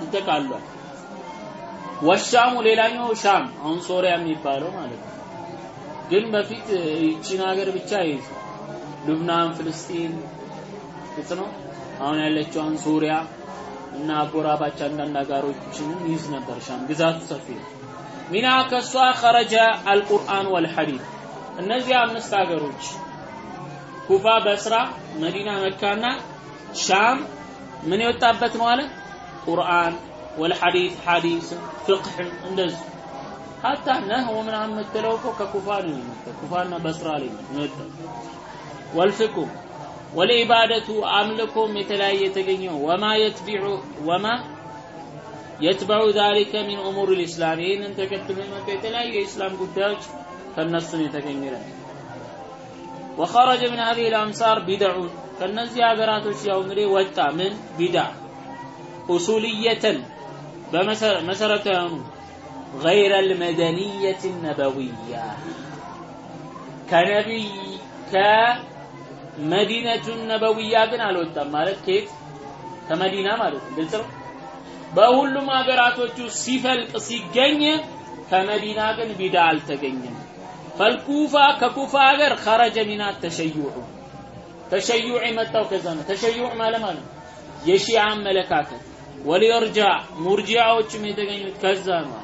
ትጠቃሏል። ወሻሙ ሌላኛው ሻም አሁን ሶሪያ የሚባለው ማለት ነው። ግን በፊት ይቺን ሀገር ብቻ ይይዝ ሉብናን፣ ፍልስጢን ግልጽ ነው። አሁን ያለችውን ሱሪያ እና አጎራባች አንዳንድ ሀገሮችንም ይይዝ ነበር። ሻም ግዛቱ ሰፊ ነው። ሚና ከሷ ኸረጀ አልቁርአን ወልሐዲት እነዚህ አምስት ሀገሮች ኩፋ፣ በስራ፣ መዲና፣ መካና ሻም ምን የወጣበት ነው አለ ቁርአን ወልሐዲት ሐዲስ ፍቅህ እንደዚህ ሀታ ነህው ምናምን የምትለው እኮ ከኩፋ ነው የመጣው ኩፋና በስራ ላይ ነው የመጣው ወልፍቁ ወልኢባደቱ አምልኮም የተለያየ የተገኘው ወማ የትቢዑ ወማ የትበዑ ዛሊከ ሚን ኡሙር ልእስላም ይህንን ተከትሎ የመጡ የተለያዩ የኢስላም ጉዳዮች ነው የተገኘ ወኸረጀ ምን ሀዚህ ልአምሳር ቢድዑን ከነዚህ ሀገራቶች ያው እንግዲህ ወጣ። ምን? ቢዳ ኡሱልየተን በመሰረታዊ የሆኑ ገይረ ልመደንየት ነበዊያ ከነቢይ ከመዲነቱ ነበዊያ ግን አልወጣም ማለት ከየት? ከመዲና ማለት ነው። ግልጽ ነው? በሁሉም ሀገራቶቹ ሲፈልቅ ሲገኝ ከመዲና ግን ቢዳ አልተገኘም። ፈልኩፋ ከኩፋ ሀገር ኸረጀ ሚና ተሸዩዑ። ተሸዩዕ የመጣው ከዛ ነው። ተሸዩዕ ማለት ማለት የሺዓ አመለካከት። ወሊርጃ ሙርጂዓዎችም የተገኙት ከዛ ነው።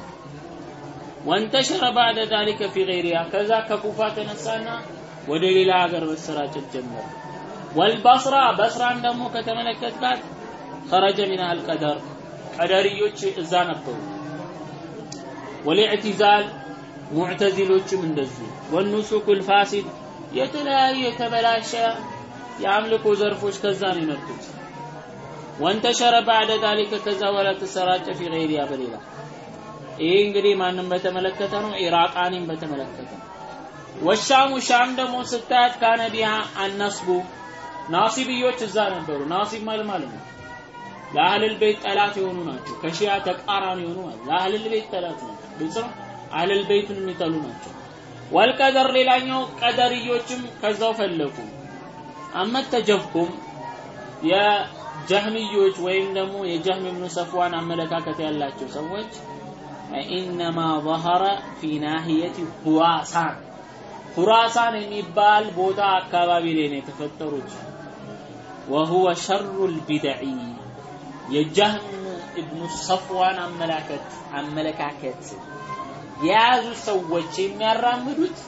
ወንተሸረ ባዕደ ዛሊከ ፊ ገይሪሃ። ከዛ ከኩፋ ተነሳና ወደ ሌላ ሀገር መሰራጨት ጀመረ ወልበስራ በስራን ደግሞ ከተመለከትካት ኸረጀ ሚና አልቀደር ቀደርዮች እዛ ነበሩ። ወልኢዕቲዛል ሙዕተዚሎችም እንደዚሁ ወኑሱኩል ፋሲድ የተለያዩ የተበላሸ የአምልኮ ዘርፎች ከዛ ነው የመጡት። ወንተሸረ ባዕደ ዛሊከ ከዛ በኋላ ተሰራጨ ፊ ገይሪያ በሌላ ይሄ እንግዲህ ማንም በተመለከተ ነው፣ ኢራቃኒም በተመለከተ ነው። ወሻሙ ሻም ደግሞ ስታያት ካነ ቢሃ አነስቡ ናሲብዮች እዛ ነበሩ። ናሲብ ማለት ማለት ነው ለአህልል ቤት ጠላት የሆኑ ናቸው። ከሺያ ተቃራኒ የሆኑ ማለት ለአህልል ቤት ጠላት ነው። ግልጽ ነው። አህልል ቤቱን የሚጠሉ ናቸው። ወልቀደር ሌላኛው ቀደርዮችም ከዛው ፈለቁ። አመት ተጀብኩም የጀህሚዮች ወይም ደግሞ የጀህም ብኑ ሰፍዋን አመለካከት ያላቸው ሰዎች ኢነማ ظهر في ناحية خراسان ኩራሳን የሚባል ቦታ አካባቢ ላይ ነው የተፈጠሩት። وهو شر البدع የጃህም ኢብኑ ሰፍዋን አመላከት አመለካከት የያዙ ሰዎች የሚያራምዱት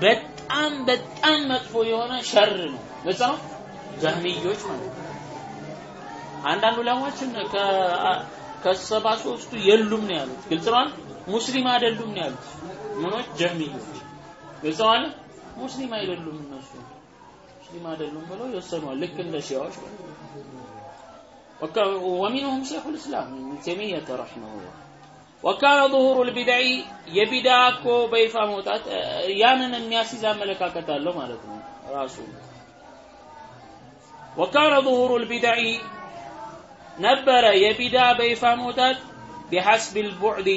በጣም በጣም መጥፎ የሆነ ሸር ነው። ግልጽ ነው። ጀህሚዮች ማለት ነው። አንዳንድ ከሰባ ሶስቱ የሉም ነው ያሉት። ግልጽ ነው። ሙስሊም አይደሉም ነው ያሉት። ምኖች ጀህሚዮች ግልጽ ነው። ሙስሊም አይደሉም እነሱ ሙስሊም አይደሉም ብለው ይወሰኗል። ልክ እንደ ሺያዎች ومنهم شيخ الإسلام ابن تيمية رحمه الله وكان ظهور البدع የቢዳ እኮ በይፋ መውጣት ያንን የሚያስይዝ አመለካከት አለው ማለት ነው ራሱ وكان ظهور البدع ነበረ የቢዳ በይፋ መውጣት بحسب البعد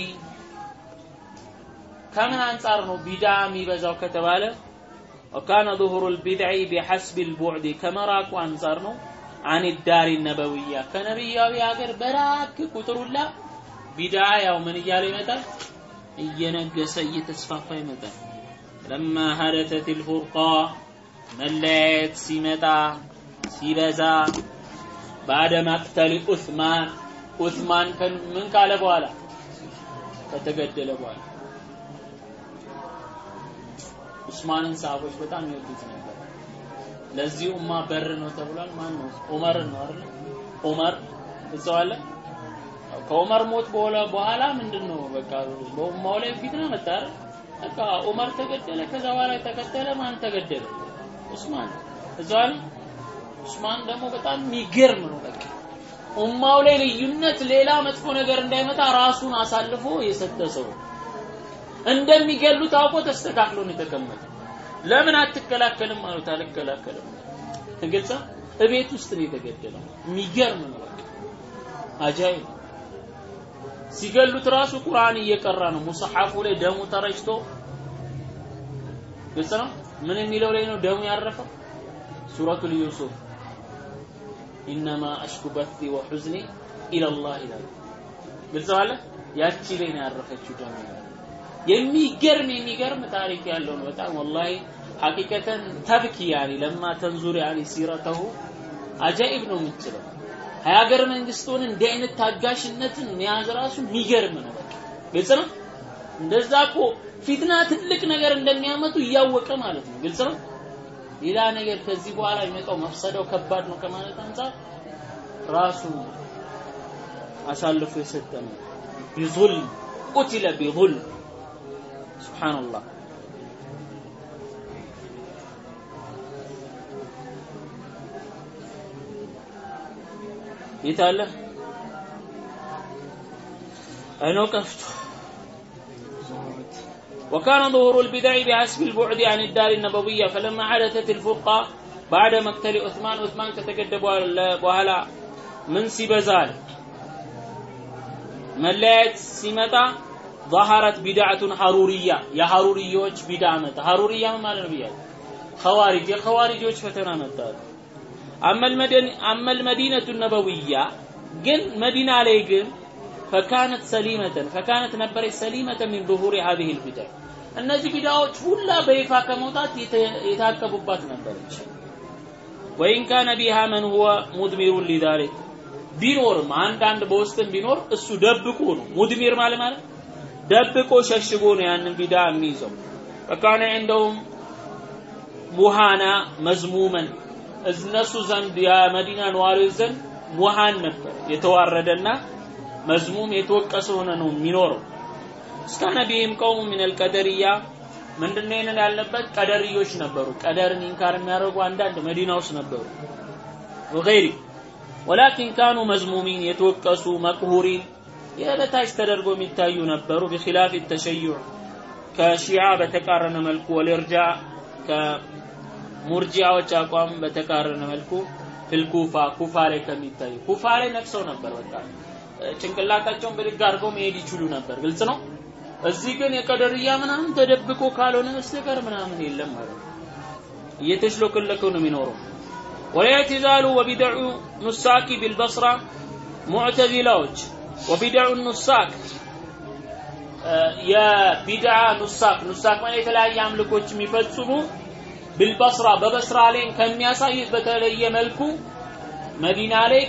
ከምን አንጻር ነው ቢዳ የሚበዛው ከተባለ وكان ظهور البدع بحسب البعد ከመራቁ አንጻር ነው عن الدار النبوية ከነብያዊ ሀገር በራክ ቁጥሩላ ቢዳ ያው ምን እያለ ይመጣል እየነገሰ እየተስፋፋ ይመጣል ለማ ሀደተት ልፉርቃ መለያየት ሲመጣ ሲበዛ ባደ መቅተል ዑስማን ዑስማን ምን ካለ በኋላ ከተገደለ በኋላ ዑስማንን ሰሃቦች በጣም ይወዱት ነበር። ለዚህ ኡማ በር ነው ተብሏል። ማን ነው ዑመር ነው አይደል? ዑመር እዛው ከዑመር ሞት በኋላ ምንድን ነው በቃ በኡማው ላይ ፊትና መጣ በቃ ዑመር ተገደለ ከዛ በኋላ ተከተለ ማን ተገደለ? ዑስማን እዛው ዑስማን ደግሞ በጣም የሚገርም ነው። በቃ ኡማው ላይ ልዩነት ሌላ መጥፎ ነገር እንዳይመጣ ራሱን አሳልፎ የሰጠ ሰው እንደሚገሉት አውቆ ተስተካክሎ ነው የተቀመጠ ለምን አትከላከልም? አሉት። አልከላከልም። ግልጽ እቤት ውስጥ ነው የተገደለው። የሚገርም ነው አጃይብ። ሲገሉት ራሱ ቁርአን እየቀራ ነው። ሙስሐፉ ላይ ደሙ ተረጭቶ ግልጽ ነው። ምን የሚለው ላይ ነው ደሙ ያረፈው? ሱረቱል ዩሱፍ። ኢነማ አሽኩ በቲ ወሑዝኒ ኢለላህ ይላል። ግልጽ አለ? ያቺ ላይ ነው ያረፈችው ደሙ የሚገርም የሚገርም ታሪክ ያለው ነው። በጣም ወላሂ ሐቂቀተን ተብኪ ያኒ ለማ ተንዙር ያኒ ሲረተሁ አጃኢብ ነው የምትለው። ሀገር መንግስቱን እንዲህ አይነት ታጋሽነትን መያዝ ራሱ የሚገርም ነው። ግልጽ ነው? እንደዛ እኮ ፊትና ትልቅ ነገር እንደሚያመጡ እያወቀ ማለት ነው። ግልጽ ነው? ሌላ ነገር ከዚህ በኋላ የሚመጣው መፍሰደው ከባድ ነው ከማለት አንጻር ራሱ አሳልፎ የሰጠ ነው። ቢዙልም ቁትለ ቢዙልም سبحان الله. يتالى أين وقفت؟ وكان ظهور البدع بحسب البعد عن الدار النبوية فلما حدثت الفرقة بعد مقتل عثمان عثمان ከተገደለ በኋላ ምን ሲበዛል መለያየት سمتا ظهرت بدعة حرورية የሐሩሪዮች ቢድዓ መጣ ሐሩሪያ ማለት ነው ብያለሁ ኸዋሪጅ የኸዋሪጆች ፈተና መጣ አመል መዲነቱ ነበውያ ግን መዲና ላይ ግን ፈካነት ሰሊመተን ፈካነት ነበረች ሰሊመተ ሚን ظهور هذه البدع እነዚህ ቢዳዎች ሁላ በይፋ ከመውጣት የታቀቡባት ነበረች ወይን ካነ ቢሃ መን ሁወ ሙድሚሩን ሊዛሊክ ቢኖርም አንዳንድ በውስጥም ቢኖር እሱ ደብቆ ነው ሙድሚር ማለት ማለት ደብቆ ሸሽጎ ነው ያንን ቢዳ የሚይዘው። ፈካነ እንደውም ሙሃና መዝሙመን እነሱ ዘንድ የመዲና ነዋሪዎች ዘንድ ሙሃን ነበር የተዋረደና መዝሙም የተወቀሰ ሆነ ነው የሚኖረው። እስከ ነቢይም ቀውሙ ምን አልቀደርያ ምንድነው ይህንን ያልነበት? ቀደርዮች ነበሩ። ቀደርን ኢንካር የሚያደርጉ አንዳንድ መዲና ውስጥ ነበሩ። ወገይሪ ወላኪን ካኑ መዝሙሚን የተወቀሱ መቅሁሪን የበታች ተደርጎ የሚታዩ ነበሩ። ቢኺላፍ ተሸዩዕ ከሺዓ በተቃረነ መልኩ ወልርጃ ከሙርጂያዎች አቋም በተቃረነ መልኩ ፊልኩፋ ኩፋ ላይ ከሚታዩ ኩፋ ላይ ነቅሰው ነበር። በቃ ጭንቅላታቸውን ብድግ አድርገው መሄድ ይችሉ ነበር። ግልጽ ነው። እዚህ ግን የቀደርያ ምናምን ተደብቆ ካልሆነ በስተቀር ምናምን የለም ማለት ነው። እየተሽሎከለከ ነው የሚኖረው። ወላይትዛሉ ወቢደዑ ኑሳኪ ቢልበስራ ሙዕተዚላዎች وبدع النساك የቢድዓ نساك نساك ማለት የተለያየ አምልኮች የሚፈጽሙ بالبصرة በበስራ ላይ ከሚያሳዩት በተለየ መልኩ መዲና ላይ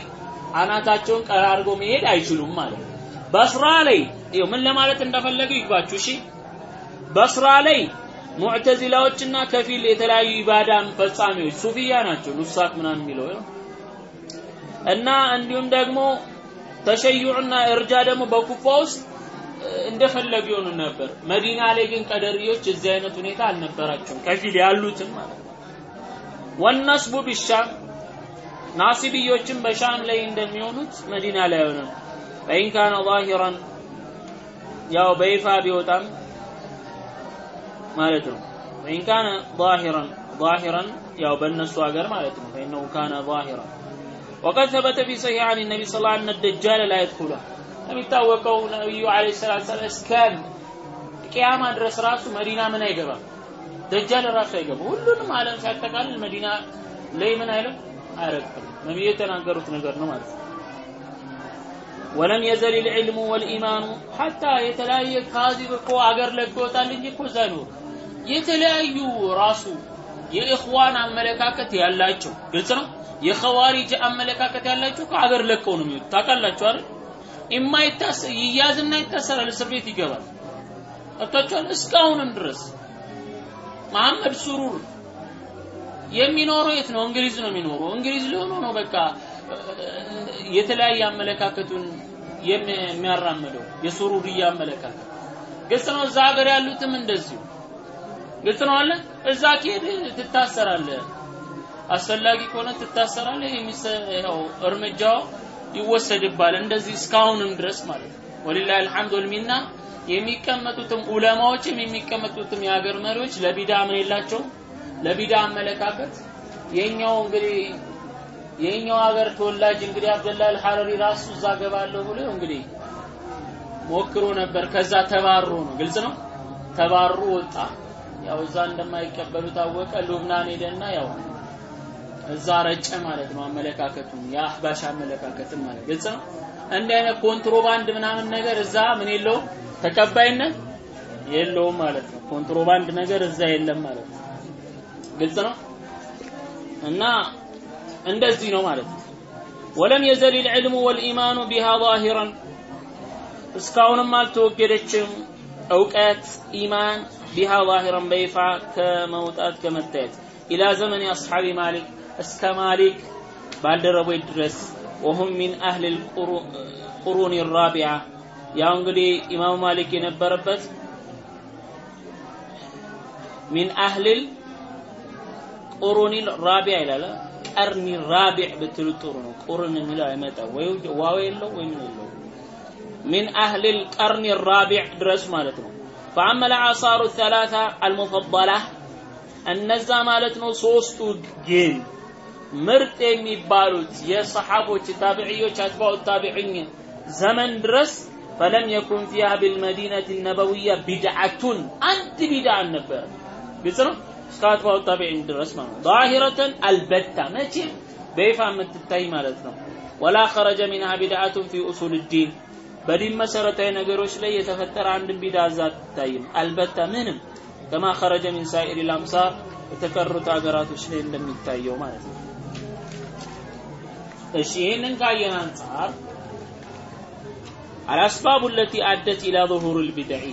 አናታቸውን ቀራርጎ መሄድ አይችሉም ማለት በስራ ላይ ምን ለማለት እንደፈለገ ይግባችሁ። እሺ በስራ ላይ ሙዕተዚላዎችና ከፊል የተለያዩ ኢባዳ ፈጻሚዎች ሱፊያ ናቸው። نساك ምናምን የሚለው እና እንዲሁም ደግሞ ተሸዩዕና እርጃ ደግሞ በኩፋ ውስጥ እንደፈለጉ ይሆኑ ነበር። መዲና ላይ ግን ቀደርዮች እዚህ አይነት ሁኔታ አልነበራቸውም። ከፊል ያሉትን ማለት ነው። ወነስቡ ቢሻም ናሲብዮችም በሻም ላይ እንደሚሆኑት መዲና ላይ ሆነ ፈኢን ካነ ዛሂራን ያው በይፋ ቢወጣም ማለት ነው። ፈኢን ካነ ዛሂራን ያው በእነሱ ሀገር ማለት ነው። ፈኢነሁ ካነ ዛሂራን ወቀድ ተበተ ፊ ሰሒሕ አን ነቢ ስ ላ እነ ደጃለ ላ የድኹላ የሚታወቀው ነቢዩ ሰላቱ ሰላም እስከ ቅያማ ድረስ ራሱ መዲና ምን አይገባም፣ ደጃል ራሱ አይገባም። ሁሉንም ዓለም ሲያጠቃልል መዲና ላይ ምን አይልም አይረግጥም። የተናገሩት ነገር ነው ማለት ወለም የዘል ልዕልሙ ወልኢማኑ ሐታ የተለያየ ካዚብ እኮ አገር ለቆ እንጂ እኮ እዛ ነው የተለያዩ ራሱ የእኽዋን አመለካከት ያላቸው ግልጽ ነው። የኸዋሪጅ አመለካከት ያላቸው ከአገር ለቀው ነው የሚወጡት። ታውቃላችሁ አይደል? የማይታሰር ይያዝና ይታሰራል፣ እስር ቤት ይገባል። አጥቷቸዋል። እስካሁንም ድረስ መሐመድ ሱሩር የሚኖረው የት ነው? እንግሊዝ ነው የሚኖረው። እንግሊዝ ሊሆኑ ነው በቃ የተለያየ አመለካከቱን የሚያራምደው የሱሩርያ አመለካከት ግልጽ ነው። እዛ ሀገር ያሉትም እንደዚሁ ግልጽ ነው አለ። እዛ ከሄድ ትታሰራለህ፣ አስፈላጊ ከሆነ ትታሰራለህ። ያው እርምጃው ይወሰድባል። እንደዚህ እስካሁንም ድረስ ማለት ነው። ወሊላሂ አልሐምዱ ወልሚና የሚቀመጡትም ዑለማዎችም የሚቀመጡትም የሀገር መሪዎች ለቢዳ ምን የላቸውም ለቢዳ አመለካከት የኛው እንግዲህ የኛው ሀገር ተወላጅ እንግዲህ አብደላ አልሐረሪ ራሱ እዛ ገባለሁ ብሎ እንግዲህ ሞክሮ ነበር። ከዛ ተባሮ ነው ግልጽ ነው ተባሮ ወጣ። ያው እዛ እንደማይቀበሉ ታወቀ። ሉብናን ሄደና ያው እዛ ረጨ ማለት ነው አመለካከቱን የአህባሽ አመለካከትን ማለት ግልጽ ነው። እንዲህ አይነት ኮንትሮባንድ ምናምን ነገር እዛ ምን የለውም ተቀባይነት የለውም ማለት ነው። ኮንትሮባንድ ነገር እዛ የለም ማለት ነው። ግልጽ ነው እና እንደዚህ ነው ማለት ነው። ወለም የዘል ልዕልሙ ወልኢማኑ ቢሃ ዛሂራን እስካሁንም አልተወገደችም እውቀት ኢማን ቢሃ ዛሂራን በይፋ ከመውጣት ከመታየት ኢላ ዘመን አስሓቢ ማሊክ እስከ ማሊክ ባልደረቦች ድረስ ወሁም ሚን አህል ቁሩን ራቢዓ ያው እንግዲህ ኢማሙ ማሊክ የነበረበት من أهل القرون الرابع ይላል። القرن الرابع ብትሉ ጥሩ ነው። قرن የሚለው አይመጣም ወይ ዋው የለው ወይም የለው من أهل القرن الرابع ድረስ ማለት ነው። ፈአመ ልአሳሩ ሰላሳ አልሙፈضላ እነዛ ማለት ነው ሶስቱ ምርጥ የሚባሉት የሰሓቦች ታቢዕዮች አትባኡ ታቢዕኝ ዘመን ድረስ فلم يكن فيها بالمدينة النبوية بدعة አንድ ቢድዓ አልነበረ። ግልጽ ነው። እስከ أتباع التابعين ድረስ ማለት ظاهرة البتة መቼም በይፋ የምትታይ ማለት ነው። ولا خرج منها بدعة في أصول الدين በዲን መሰረታዊ ነገሮች ላይ የተፈጠረ አንድን ቢድዓ እዛ አትታይም። البتة ምንም كما خرج من سائر الأمصار የተቀሩት ሀገራቶች ላይ እንደሚታየው ማለት ነው። እሺ ይህንን ካየን አንጻር አልአስባቡ ለቲ አደት ኢላ ظሁር ልቢድዒ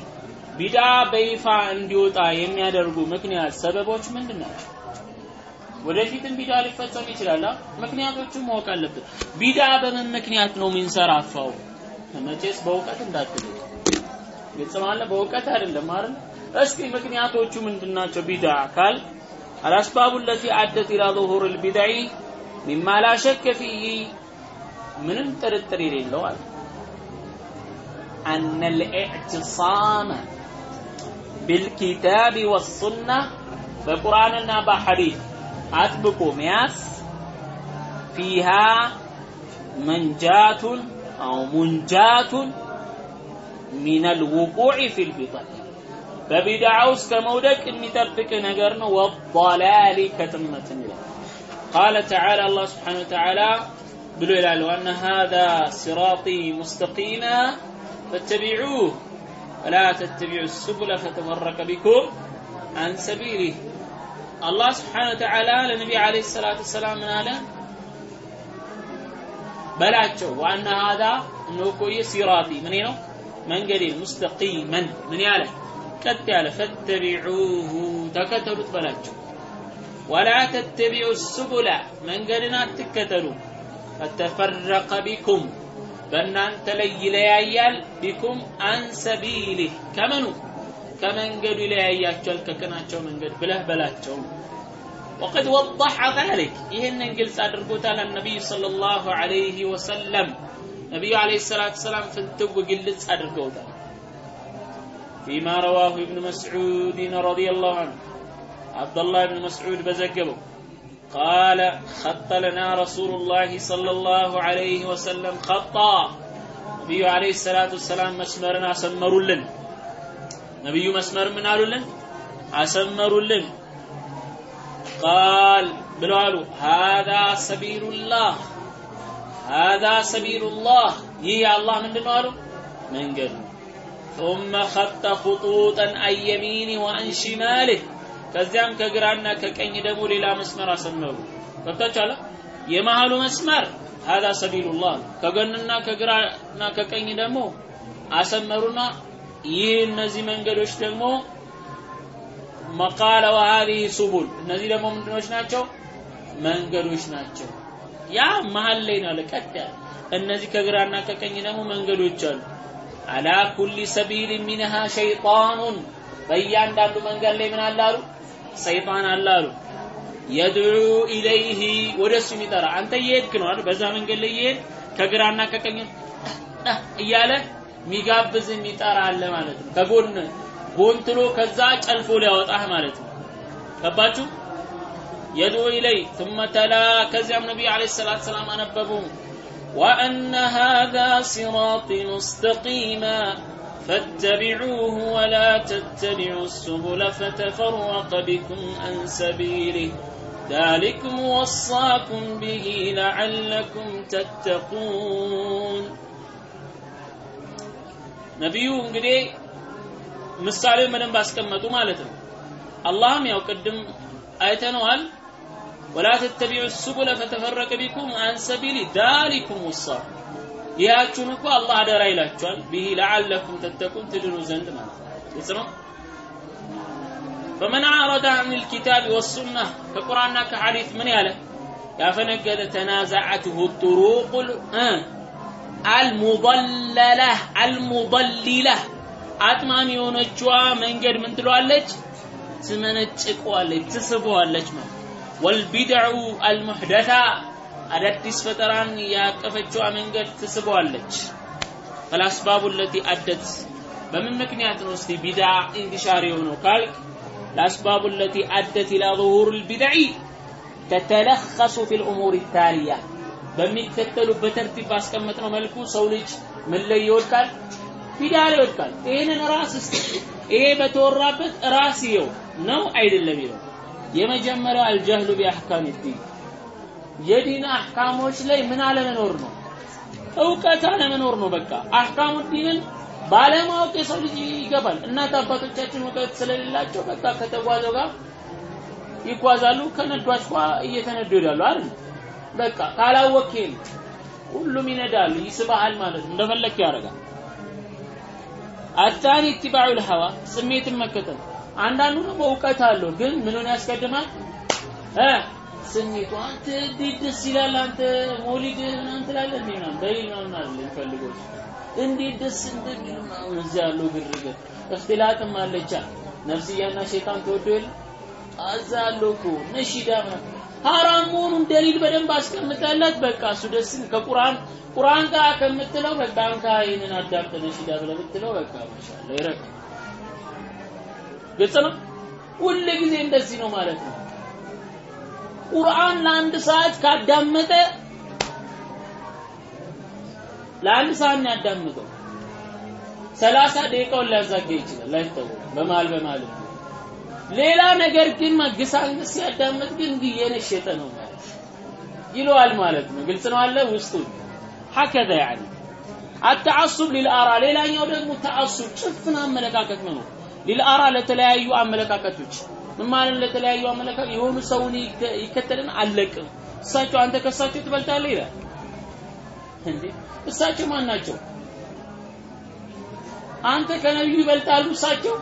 ቢድዓ በይፋ እንዲወጣ የሚያደርጉ ምክንያት ሰበቦች ምንድን ናቸው? ወደፊትም ቢድዓ ሊፈጸም ይችላል። ምክንያቶቹም ማወቅ አለብን። ቢድዓ በምን ምክንያት ነው የሚንሰራፋው? መቼስ በእውቀት እንዳትሉ ግልጽ ማለት በእውቀት አይደለም አይደል? እስኪ ምክንያቶቹ ምንድናቸው ናቸው? አካል ካል አልአስባቡ ለቲ አደት ኢላ ظሁር ልቢድዒ مما لا شك فيه ምንም ጥርጥር የሌለው አለ أن الاعتصام بالكتاب والسنة በቁርአንና በሐዲስ አጥብቆ መያዝ ፊሃ መንጃቱን አው ሙንጃቱን ሚነል ውቁዕ ፊል ቢጠል በቢድዓ ውስጥ ከመውደቅ የሚጠብቅ ነገር ነው ወላሊ ከጥመት ይላል ቃለ ተዓላ አላህ ስብሓነ ወተዓላ ብሎ ይላል ወአነ ሃዛ ሲራጢ ሙስተቂማ ፈተቢዑህ ወላ ተተቢዑ السبل فتفرق بكم عن سبيله አላህ ስብሓነ ወተዓላ ለነቢ ዓለይሂ ሰላቱ ወሰላም ምን አለ በላቸው ዋና ሀዛ እነሆ ቆየ ሲራጢ ምን ነው መንገዴ ሙስተቂመን ምን ያለ ቀጥ ያለ ፈተቢዑሁ ተከተሉት በላቸው ወላ ተተቢዑ ሱቡላ መንገድን አትከተሉ ፈተፈረቀ ቢኩም በእናንተ ላይ ይለያያል ቢኩም አን ሰቢሊህ ከመኑ ከመንገዱ ይለያያቸዋል ከቅናቸው መንገድ ብለህ በላቸው وقد وضح ذلك ይህንን ግልጽ አድርጎታል النبي صلى الله عليه وسلم ነቢዩ عليه الصلاة والسلام ፍንትው ግልጽ አድርገውታል فيما رواه ابن مسعود رضي الله عنه عبد الله بن مسعود بزقبه قال خط لنا رسول الله صلى الله عليه وسلم خطا ነቢዩ عليه الصلاة والسلام መስመርን አሰመሩልን ነቢዩ መስመር ምን አሉልን አሰመሩልን ቃል ብለው አሉ ሃዛ ሰቢሉላህ ሃዛ ሰቢሉላህ ይህ የአላህ ምንድን ነው አሉ መንገድ ነው ثم خط خطوطا عن يمينه وعن شماله ከዚያም ከግራና ከቀኝ ደግሞ ሌላ መስመር አሰመሩ። ገብታችኋል የመሃሉ መስመር ሀዛ ሰቢሉላህ ከገንና ከግራና ከቀኝ ደግሞ አሰመሩና ይህ እነዚህ መንገዶች ደግሞ መቃለ ወሀዚህ ሱቡል። እነዚህ ደግሞ ምንድኖች ናቸው? መንገዶች ናቸው። ያ መሀል ላይ ነው ለቀዳ እነዚህ ከግራና ከቀኝ ደግሞ መንገዶች አሉ። አላ ኩሊ ሰቢል ሚንሃ ሸይጣኑን በእያንዳንዱ መንገድ ላይ ምን አለ ሰይጣን አለ አሉ የድዑ ኢለይህ ወደ እሱ የሚጠራ አንተ እየሄድክ ነው አይደል በዛ መንገድ ላይ እየሄድ ከግራና ከቀኝ እያለ የሚጋብዝ የሚጠራ አለ ማለት ነው ከጎን ጎንትሎ ከዛ ጨልፎ ሊያወጣህ ማለት ነው ገባችሁ የድዑ ኢለይ ثم ተላ ከዚያም ነቢዩ ዓለይሂ ሰላቱ ሰላም አነበቡ وأن هذا صراطي مستقيما فاتبعوه ولا تتبعوا السبل فتفرق بكم عن سبيله ذلكم وصاكم به لعلكم تتقون ነቢዩ እንግዲህ ምሳሌ በደንብ አስቀመጡ ማለት ነው አላህም ያው ቅድም አይተነዋል ወላ ተተቢዑ ሱቡለ ፈተፈረቀ ቢኩም አን ሰቢሊ ዳሊኩም ወሳኩ ይያችሁን እኮ አላህ አደራ ይላችኋል ቢሂ ለዓለኩም ተተቁን ትድኑ ዘንድ ማለት ነው ግልጽ ነው فمن أعرض عن الكتاب والسنة كقرآن كحديث من ياله يا فنقد تنازعته الطرق المضللة المضللة አጥማሚ የሆነችዋ መንገድ ምን ትለዋለች ትመነጭቀዋለች ትስበዋለች ማለት ወልቢድዑ አልሙሕደታ አዳዲስ ፈጠራን ያቀፈችዋ መንገድ ትስበዋለች። فالأسباب التي أدت በምን ምክንያት ነው እስቲ ቢድዓ انتشار የሆነው ካልክ الأسباب التي أدت إلى ظهور البدع تتلخص في الأمور التالية በሚከተሉ በተርቲብ ባስቀመጥነው መልኩ ሰው ልጅ ምን ላይ ይወድቃል? ቢዳ ላይ ይወድቃል። ይህንን ራስ እስቲ ይሄ በተወራበት ራስ ይኸው ነው አይደለም ይለው የመጀመሪያው አልጀህሉ ቢአሕካም ዲን የዲን አህካሞች ላይ ምን አለመኖር ነው? እውቀት አለመኖር ነው በቃ። አህካሙ ዲንን ባለማወቅ የሰው ልጅ ይገባል። እናት አባቶቻችን እውቀት ስለሌላቸው በቃ ከተጓዘው ጋር ይጓዛሉ። ከነዷች ኳ እየተነዱ ይሄዳሉ አይደል? በቃ ካላወቅ ሁሉም ይነዳሉ ይስባሃል ማለት ነው። እንደፈለክ ያደርጋል። አታኒ ኢትባዑ ልሀዋ ስሜትን መከተል። አንዳንዱ ደግሞ እውቀት አለው ግን ምንን ያስቀድማል እ ስሜቱ አንተ እንዴት ደስ ይላል? አንተ ሞሊድ ምናምን ትላለህ? ምናምን በይል ምናምን አለ የሚፈልገው እንዴት ደስ እንደሚል ምናምን እዚያ ያለው ግርግር። እክትላጥም አለቻ ነፍስያና ሸይጣን ተወዶ አዛ አለው እኮ ነሺዳ ምናምን ሐራም መሆኑን ደሊል በደንብ አስቀምጣላት በቃ እሱ ደስ ከቁርአን ቁርአን ጋር ከምትለው በቃ አንካ ይህንን አዳምጥ ነሺዳ ብለህ ብትለው በቃ ማሻአላ ይረካ ግልጽ ነው? ሁል ጊዜ እንደዚህ ነው ማለት ነው ቁርአን ለአንድ ሰዓት ካዳመጠ ለአንድ ሰዓት ነው ያዳምጠው ሰላሳ ደቂቃውን ሊያዛጋ ይችላል አይታወቅም በመሀል በመሀል ሌላ ነገር ግን ግሳንግስ ሲያዳምጥ ግን እንዲህ የነሸጠ ነው ማለት ይለዋል ማለት ነው። ግልጽ ነው አለ ውስጡ። ሀከዛ ያኒ አተዓሱብ ሊልአራ ሌላኛው ደግሞ ተዓሱብ ጭፍን አመለካከት ነው። ሊልአራ ለተለያዩ አመለካከቶች ምን ማለት ለተለያዩ አመለካከት የሆኑ ሰውን ይከተልን አለቅም። እሳቸው አንተ ከእሳቸው ትበልጣለህ ይላል። እንዴ? እሳቸው ማን ናቸው? አንተ ከነቢዩ ይበልጣሉ እሳቸው?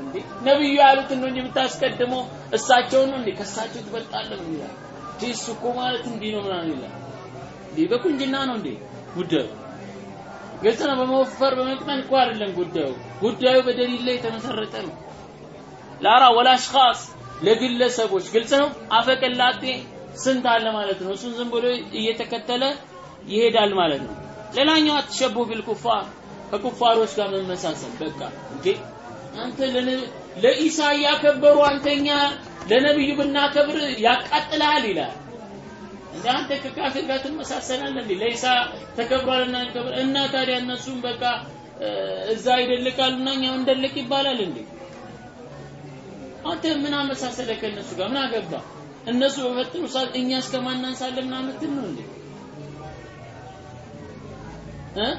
እንዴ? ነብዩ ያሉትን ነው እንጂ የምታስቀድመው እሳቸውን ነው እንዴ? ከእሳቸው ትበልጣለህ ነው ይላል። እሱ እኮ ማለት እንዲህ ነው ምናምን ይላል። እንዴ? በቁንጅና ነው እንዴ ጉዳዩ? ግልጽ ነው። በመወፈር በመቅጠን እኮ አይደለም ጉዳዩ። ጉዳዩ በደሊል ላይ የተመሰረተ ነው ላራ ወላ አሽኻስ ለግለሰቦች ግልጽ ነው? አፈቀላጤ ስንት አለ ማለት ነው? እሱን ዝም ብሎ እየተከተለ ይሄዳል ማለት ነው። ሌላኛው አትሸቡ ቢልኩፋር ከኩፋሮች ጋር መመሳሰል። በቃ እንዴ! አንተ ለኢሳ እያከበሩ አንተኛ ለነብዩ ብናከብር ያቃጥልሃል ይላል። እንደ አንተ ከካፊር ጋር ትመሳሰላለህ እንዴ? ለኢሳ ተከብሯልና እና ታዲያ እነሱም በቃ እዛ ይደልቃሉና እኛው እንደልቅ ይባላል እንዴ አንተ ምን አመሳሰለ ከእነሱ ጋር ምን አገባ እነሱ በፈጥሩ ሰዓት እኛ እስከማናንሳለን ምናምን ምትል ነው እንዴ እ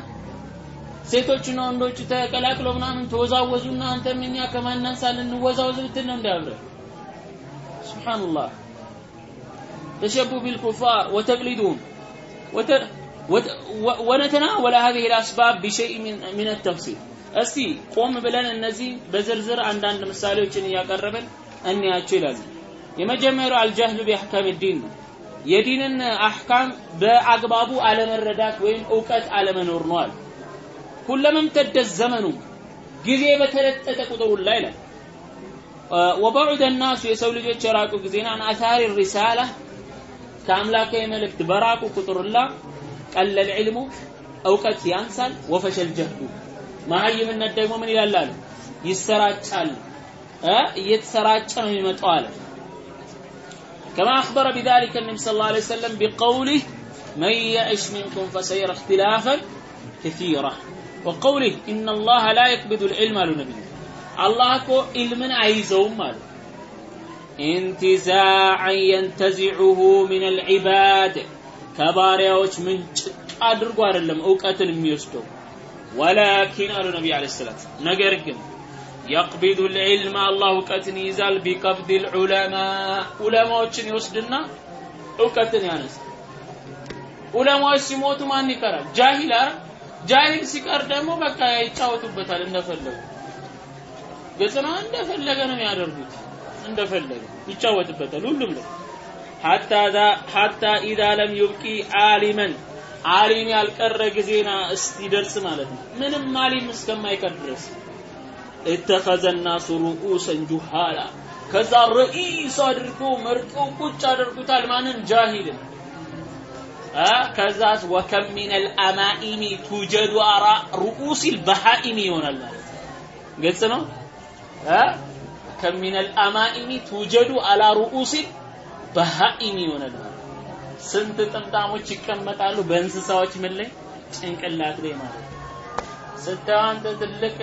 ሴቶችና ወንዶች ተቀላቅለው ምናምን ተወዛወዙና አንተም እኛ ከማናንሳለን እንወዛወዝ ብትል ነው እንዴ አብረህ ሱብሃንአላህ تشبه بالكفار وتقليدهم وت... وت... و... ونتناول هذه الأسباب بشيء من, من التفصيل እስቲ ቆም ብለን እነዚህ በዝርዝር አንዳንድ ምሳሌዎችን እያቀረብን እንያቸው ይላሉ። የመጀመሪያው አልጀህሉ ቢአሕካም ዲን ነው። የዲንን አሕካም በአግባቡ አለመረዳት ወይም እውቀት አለመኖር ነው አለ ኩለመም ተደስ ዘመኑ ጊዜ በተለጠጠ ቁጥሩ ላይ ይላል። ወበዑደ ናሱ የሰው ልጆች የራቁ ጊዜና አታሪ ሪሳላ ከአምላካዊ መልእክት በራቁ ቁጥርላ ቀለል ዒልሙ እውቀት ያንሳል። ወፈሸል ጀህሉ መሀይምነት ደግሞ ምን ይላል አለ ይሰራጫል እየተሰራጨ ነው የሚመጣው አለ كما أخبر بذلك النبي صلى الله عليه وسلم بقوله من يعش منكم فسيرى اختلافا كثيرا وقوله إن الله لا يقبض العلم على النبي الله كو علمنا عايزهم ماله انتزاعا ينتزعه من العباد ከባሪያዎች ምንጭ አድርጎ አይደለም እውቀትን የሚወስደው ወላኪን አሉ ነቢ አለ ሰላት ነገር ግን የቅቢዱ ልዕልም አላህ እውቀትን ይይዛል። ቢቀብድ ልዑለማ ዑለማዎችን ይወስድና እውቀትን ያነሳል ዑለማዎች ሲሞቱ ማን ይቀራል? ጃሂል አረ ጃሂል ሲቀር ደግሞ በቃ ይጫወቱበታል እንደፈለጉ። ግልጽ ነው? እንደፈለገ ነው የሚያደርጉት። እንደፈለገ ይጫወትበታል ሁሉም ላይ። ሐታ ኢዛ ለም ዩብቂ አሊመን አሊም ያልቀረ ጊዜና እስቲደርስ ማለት ነው ምንም አሊም እስከማይቀር ድረስ اتخذ الناس رؤوسا جهالا ከዛ ረኢስ አድርጎ መርጠው ቁጭ አድርጉታል ማንን ጃሂልን ከዛስ ወከም ሚን አልአማኢሚ ቱጀዱ አራ ሩኡስ ልበሃኢሚ ይሆናል ማለት ግልጽ ነው ከሚን አልአማኢሚ ቱጀዱ አላ ሩኡስ በሃኢም ይሆናል ስንት ጥምጣሞች ይቀመጣሉ በእንስሳዎች ምን ላይ? ጭንቅላት ላይ ማለት ስታየው አንተ ትልቅ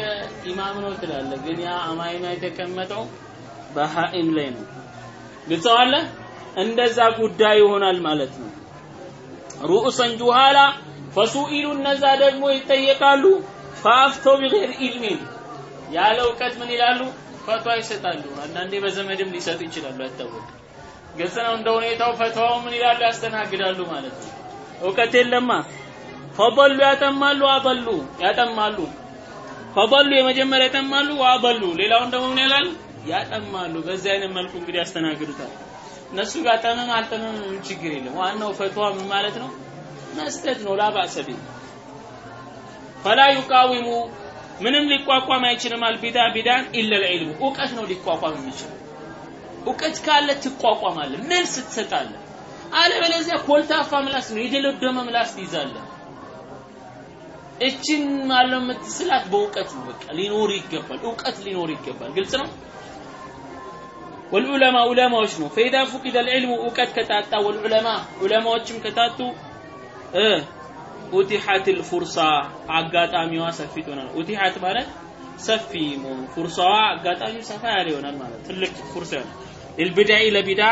ኢማም ነው ትላለህ ግን ያ አማይማ የተቀመጠው በሃኢም ላይ ነው። ግልጸዋለ እንደዛ ጉዳይ ይሆናል ማለት ነው። ሩኡሰን ጁሃላ ፈሱኢሉ እነዛ ደግሞ ይጠየቃሉ ፈአፍተው ቢገይር ኢልሚን ያለ እውቀት ምን ይላሉ? ፈቷ ይሰጣሉ። አንዳንዴ በዘመድም ሊሰጡ ይችላሉ አይታወቅም ግልጽ ነው እንደ ሁኔታው ፈትዋው ምን ይላሉ ያስተናግዳሉ ማለት ነው እውቀት የለማ ፈضሉ ያጠማሉ አበሉ ያጠማሉ ፈضሉ የመጀመሪያ ያጠማሉ አበሉ ሌላውን ደግሞ ምን ይላሉ ያጠማሉ በዚህ አይነት መልኩ እንግዲህ ያስተናግዱታል እነሱ ጋር ጠመም አልጠመም ችግር የለም። ዋናው ፈትዋ ምን ማለት ነው? መስጠት ነው። ላባሰ ፈላ ዩቃዊሙ ምንም ሊቋቋም አይችልም። አልቢዳ ቢዳን ኢለ ልዕልሙ እውቀት ነው ሊቋቋም የሚችለው። እውቀት ካለ ትቋቋማለህ፣ መልስ ትሰጣለህ። አለበለዚያ ኮልታፋ ምላስ ነው፣ የደለደመ ምላስ ትይዛለህ። እችን ማለው የምትስላት በእውቀት ነው። በቃ ሊኖር ይገባል፣ እውቀት ሊኖር ይገባል። ግልጽ ነው። ወልዑለማ ዑለማዎች ነው። ፈኢዛ ፉቂደ ልዕልሙ እውቀት ከታጣ ወልዑለማ ዑለማዎችም ከታጡ ኡቲሐት ልፉርሳ አጋጣሚዋ ሰፊ ትሆናል። ኡቲሐት ማለት ሰፊ መሆኑ ፉርሳዋ አጋጣሚው ሰፋ ያለ ይሆናል ማለት ትልቅ ፉርሳ ይሆናል። ልልቢዳኢ ለቢዳ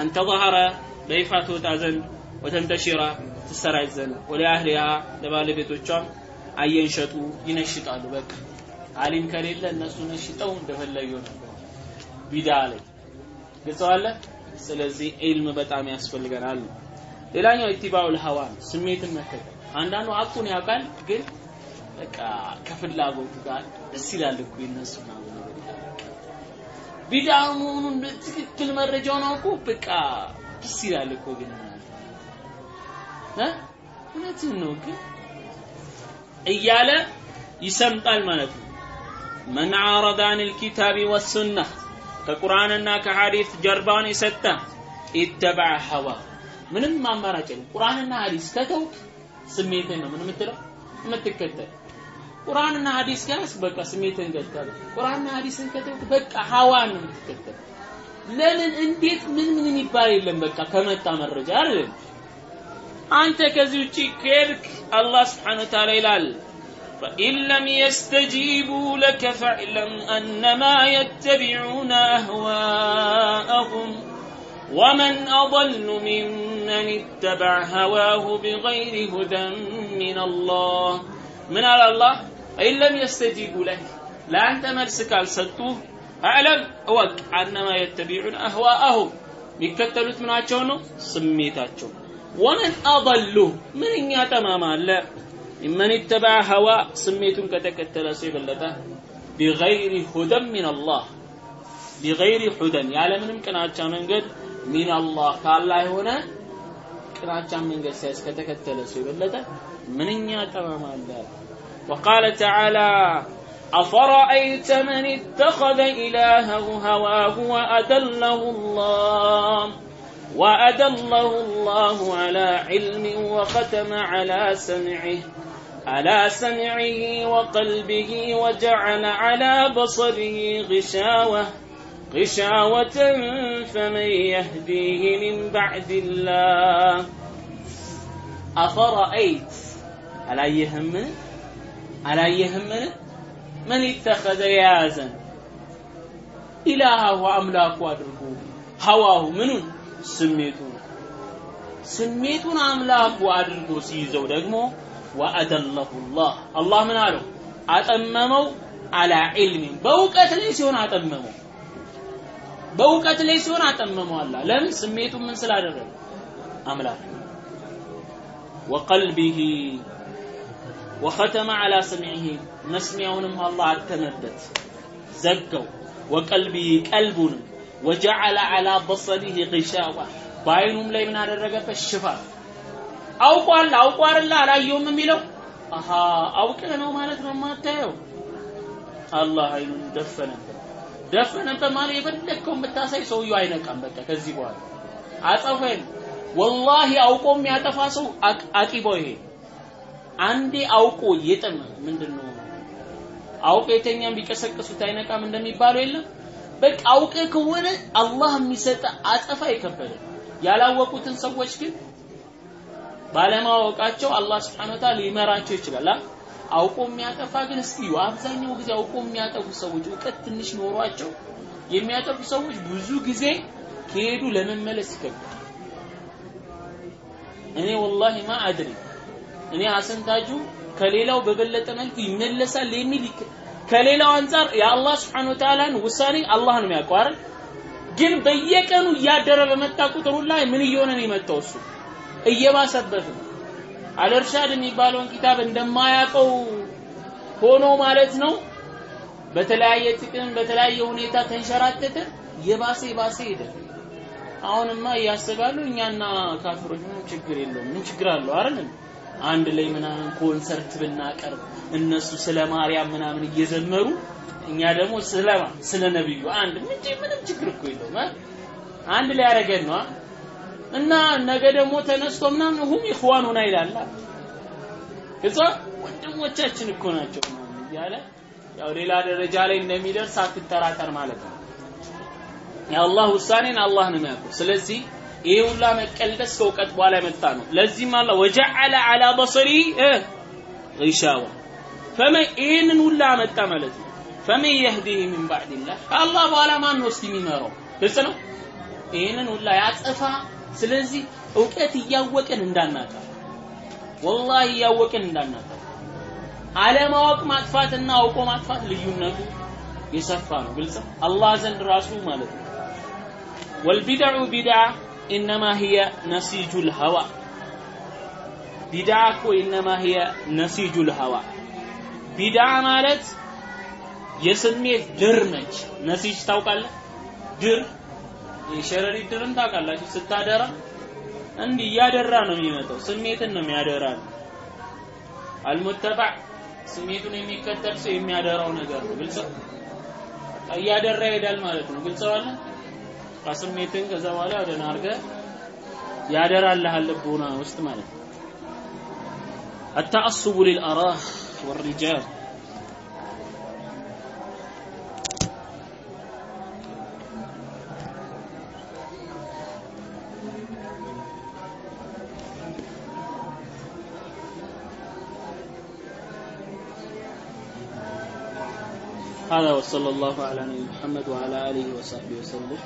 አንተ ظهረ በይፋ ትወጣ ዘንድ ወተንተሽራ ትሰራጭ ዘንድ ወለአህሊሃ ለባለቤቶቿም አየንሸጡ ይነሽጣሉ። በቃ አሊም ከሌለ እነሱ ነሽጠው እንደፈለጉ ነበር ቢዳ ላይ ግልጸዋለ። ስለዚህ ዒልም በጣም ያስፈልገናል። ሌላኛው ኢትባኡል ሀዋ ስሜትን መከተል። አንዳንዱ ሀቁን ያውቃል ግን በቃ ከፍላጎቱ ጋር ደስ ይላል እኮ የነሱ ቢዳ መሆኑን ትክክል መረጃውን አውቆ በቃ ደስ ይላል እኮ ግን እ? ነው ግን እያለ ይሰምጣል ማለት ነው። መን ዓረደ አን ልኪታቢ ወሱና ከቁርአንና ከሐዲስ ጀርባውን የሰጠ ኢተበዐ ሀዋ ምንም አማራጭ የለም። ቁርአንና ሐዲስ ከተውክ ስሜትን ነው። ምን የምትለው? የምትከተል ቁርአንና ሐዲስ ከያዝ በቃ ስሜትን ገታለ። ቁርአንና ሐዲስን ከተውክ በቃ ሀዋን ነው የምትከተል። ለምን እንዴት ምን ምን የሚባል የለም። በቃ ከመጣ መረጃ አይደለም። አንተ ከዚህ ውጪ ከሄድክ አላህ ስብሓነ ወተዓላ ይላል فإن لم يستجيبوا لك فاعلم أنما يتبعون أهواءهم ومن أضل ممن اتبع هواه بغير هدى من الله من على الله ኢለም የስተጂቡ ለህ ለአንተ መልስ ካልሰጡ አዕለም እወቅ አነማ የተቢዑን አህዋአሁም የሚከተሉት ምናቸው ነው ስሜታቸው ወመን አضሉ ምንኛ ጠማማ አለ መን ይተበዐ ሀዋ ስሜቱን ከተከተለ ሰው የበለጠ ቢገይሪ ሁደን ሚን አላህ ቢገይሪ ሁደን ያለምንም ቅናቻ መንገድ ሚን አላህ ከአላህ የሆነ ቅናቻ መንገድ ሳያዝ ከተከተለ ሰው የበለጠ ምንኛ ጠማማ አለ وقال تعالى أفرأيت من اتخذ إلهه هواه وأدله الله وأدله الله على علم وختم على سمعه على سمعه وقلبه وجعل على بصره غشاوة غشاوة فمن يهديه من بعد الله. أفرأيت على يهم አላየህምን? መን ይተኸዘ የያዘን? ኢላሃሁ አምላኩ አድርጎ ሀዋሁ ምኑን? ስሜቱን። ስሜቱን አምላኩ አድርጎ ሲይዘው ደግሞ ወአደለሁ ላህ አላህ ምን አለው? አጠመመው አላ ዒልሚን በእውቀት ላይ ሲሆን አጠመመው። በእውቀት ላይ ሲሆን አጠመመው አላ ለምን? ስሜቱን ምን ስላደረገ? አምላክ። ወቀልቢሂ ወኸተመ አላ ሰሚዒሂ መስሚያውንም አላህ አተመበት ዘጋው። ወቀልቢሂ ቀልቡንም ወጀዐለ ዐላ በሰሪህ ጊሻዋ በአይኑም ላይ ምን አደረገበት? ሽፋን። አውቋል አውቋርላ አላየውም የሚለው? አሃ አውቀህ ነው ማለት ነው የማታየው? አላህ አይኑን ደፈነበት ደፈነበት ማለት የፈለግከውን ብታሳይ ሰውየው አይነቃም። በቃ ከዚህ በኋላ አጸፈን ወላሂ አውቆ የሚያጠፋ ሰው አቂባው ይሄ አንዴ አውቆ የጠመ ምንድን ነው አውቆ የተኛም ቢቀሰቅሱት አይነቃም እንደሚባለው የለም? በቃ አውቀ ከሆነ አላህ የሚሰጠ አጸፋ የከበደ። ያላወቁትን ሰዎች ግን ባለማወቃቸው አላህ ስብሐነ ወተዓላ ሊመራቸው ይችላል። አውቆ የሚያጠፋ ግን እስቲ አብዛኛው ጊዜ አውቆ የሚያጠፉ ሰዎች እውቀት ትንሽ ኖሯቸው የሚያጠፉ ሰዎች ብዙ ጊዜ ከሄዱ ለመመለስ ይከብዳል። እኔ ወላሂ ማ አድሪ እኔ አሰንታጁ ከሌላው በበለጠ መልኩ ይመለሳል የሚል ከሌላው አንጻር የአላህ ስብሐነ ወተዓላን ውሳኔ አላህ ነው የሚያውቀው ግን በየቀኑ እያደረ በመጣ ቁጥር ሁላ ምን እየሆነ ነው የመጣው እሱ? እየባሰበት ነው። አልእርሻድ የሚባለውን ኪታብ እንደማያውቀው ሆኖ ማለት ነው በተለያየ ጥቅም በተለያየ ሁኔታ ተንሸራተተ የባሰ የባሰ ሄደ። አሁንማ እያስባሉ እኛና ካፍሮች ምን ችግር የለውም። ምን ችግር አለው አይደል አንድ ላይ ምናምን ኮንሰርት ብናቀርብ እነሱ ስለ ማርያም ምናምን እየዘመሩ እኛ ደግሞ ስለ ስለ ነብዩ። አንድ ምን ምንም ችግር እኮ የለውም። አንድ ላይ ያደረገን ነው። እና ነገ ደግሞ ተነስቶ ምናምን هم إخواننا ይላል። ግልጽ ወንድሞቻችን እኮ ናቸው እያለ ያው ሌላ ደረጃ ላይ እንደሚደርስ አትጠራጠር ማለት ነው። የአላህ ውሳኔን አላህ ነው የሚያውቀው። ስለዚህ ይሄ ሁላ መቀልደስ ከእውቀት በኋላ የመጣ ነው። ለዚህም አላህ ወጀዐለ ዐላ በሰሪ ጊሻዋ። ፈመን ይህንን ሁላ መጣ ማለት ነው። ፈመን የህዲህ ሚን ባዕድላህ ከአላህ በኋላ ማን ነው እስቲ የሚመራው? ግልጽ ነው? ይህንን ሁላ ያጠፋ። ስለዚህ እውቀት እያወቅን እንዳናጣ ወላሂ እያወቅን እንዳናጣ አለማወቅ ማጥፋትና አውቆ ማጥፋት ልዩነቱ የሰፋ ነው። ግልጽ? አላህ ዘንድ ራሱ ማለት ነው። ወልቢድዑ ቢድዓ ኢነማ ሂየ ነሲጁ ልሀዋ ቢድዓ እኮ ኢነማ ሂየ ነሲጁ ልሀዋ ቢድዓ ማለት የስሜት ድር ነች። ነሲጅ ታውቃለህ? ድር የሸረሪት ድርን ታውቃላችሁ? ስታደራ እንዲህ እያደራ ነው የሚመጣው። ስሜትን ነው የሚያደራ። አልሙተባዕ ስሜቱን የሚከተል ሰው የሚያደራው ነገር ነው። ግልጽ? እያደራ ይሄዳል ማለት ነው። ግልጽ ዋለ ስሜትን ከዛ በኋላ ወደ ናርገ ያደራልሃል ልቦና ውስጥ ማለት ነው التعصب للأراء والرجال هذا وصلى الله على نبينا محمد وعلى آله وصحبه وسلم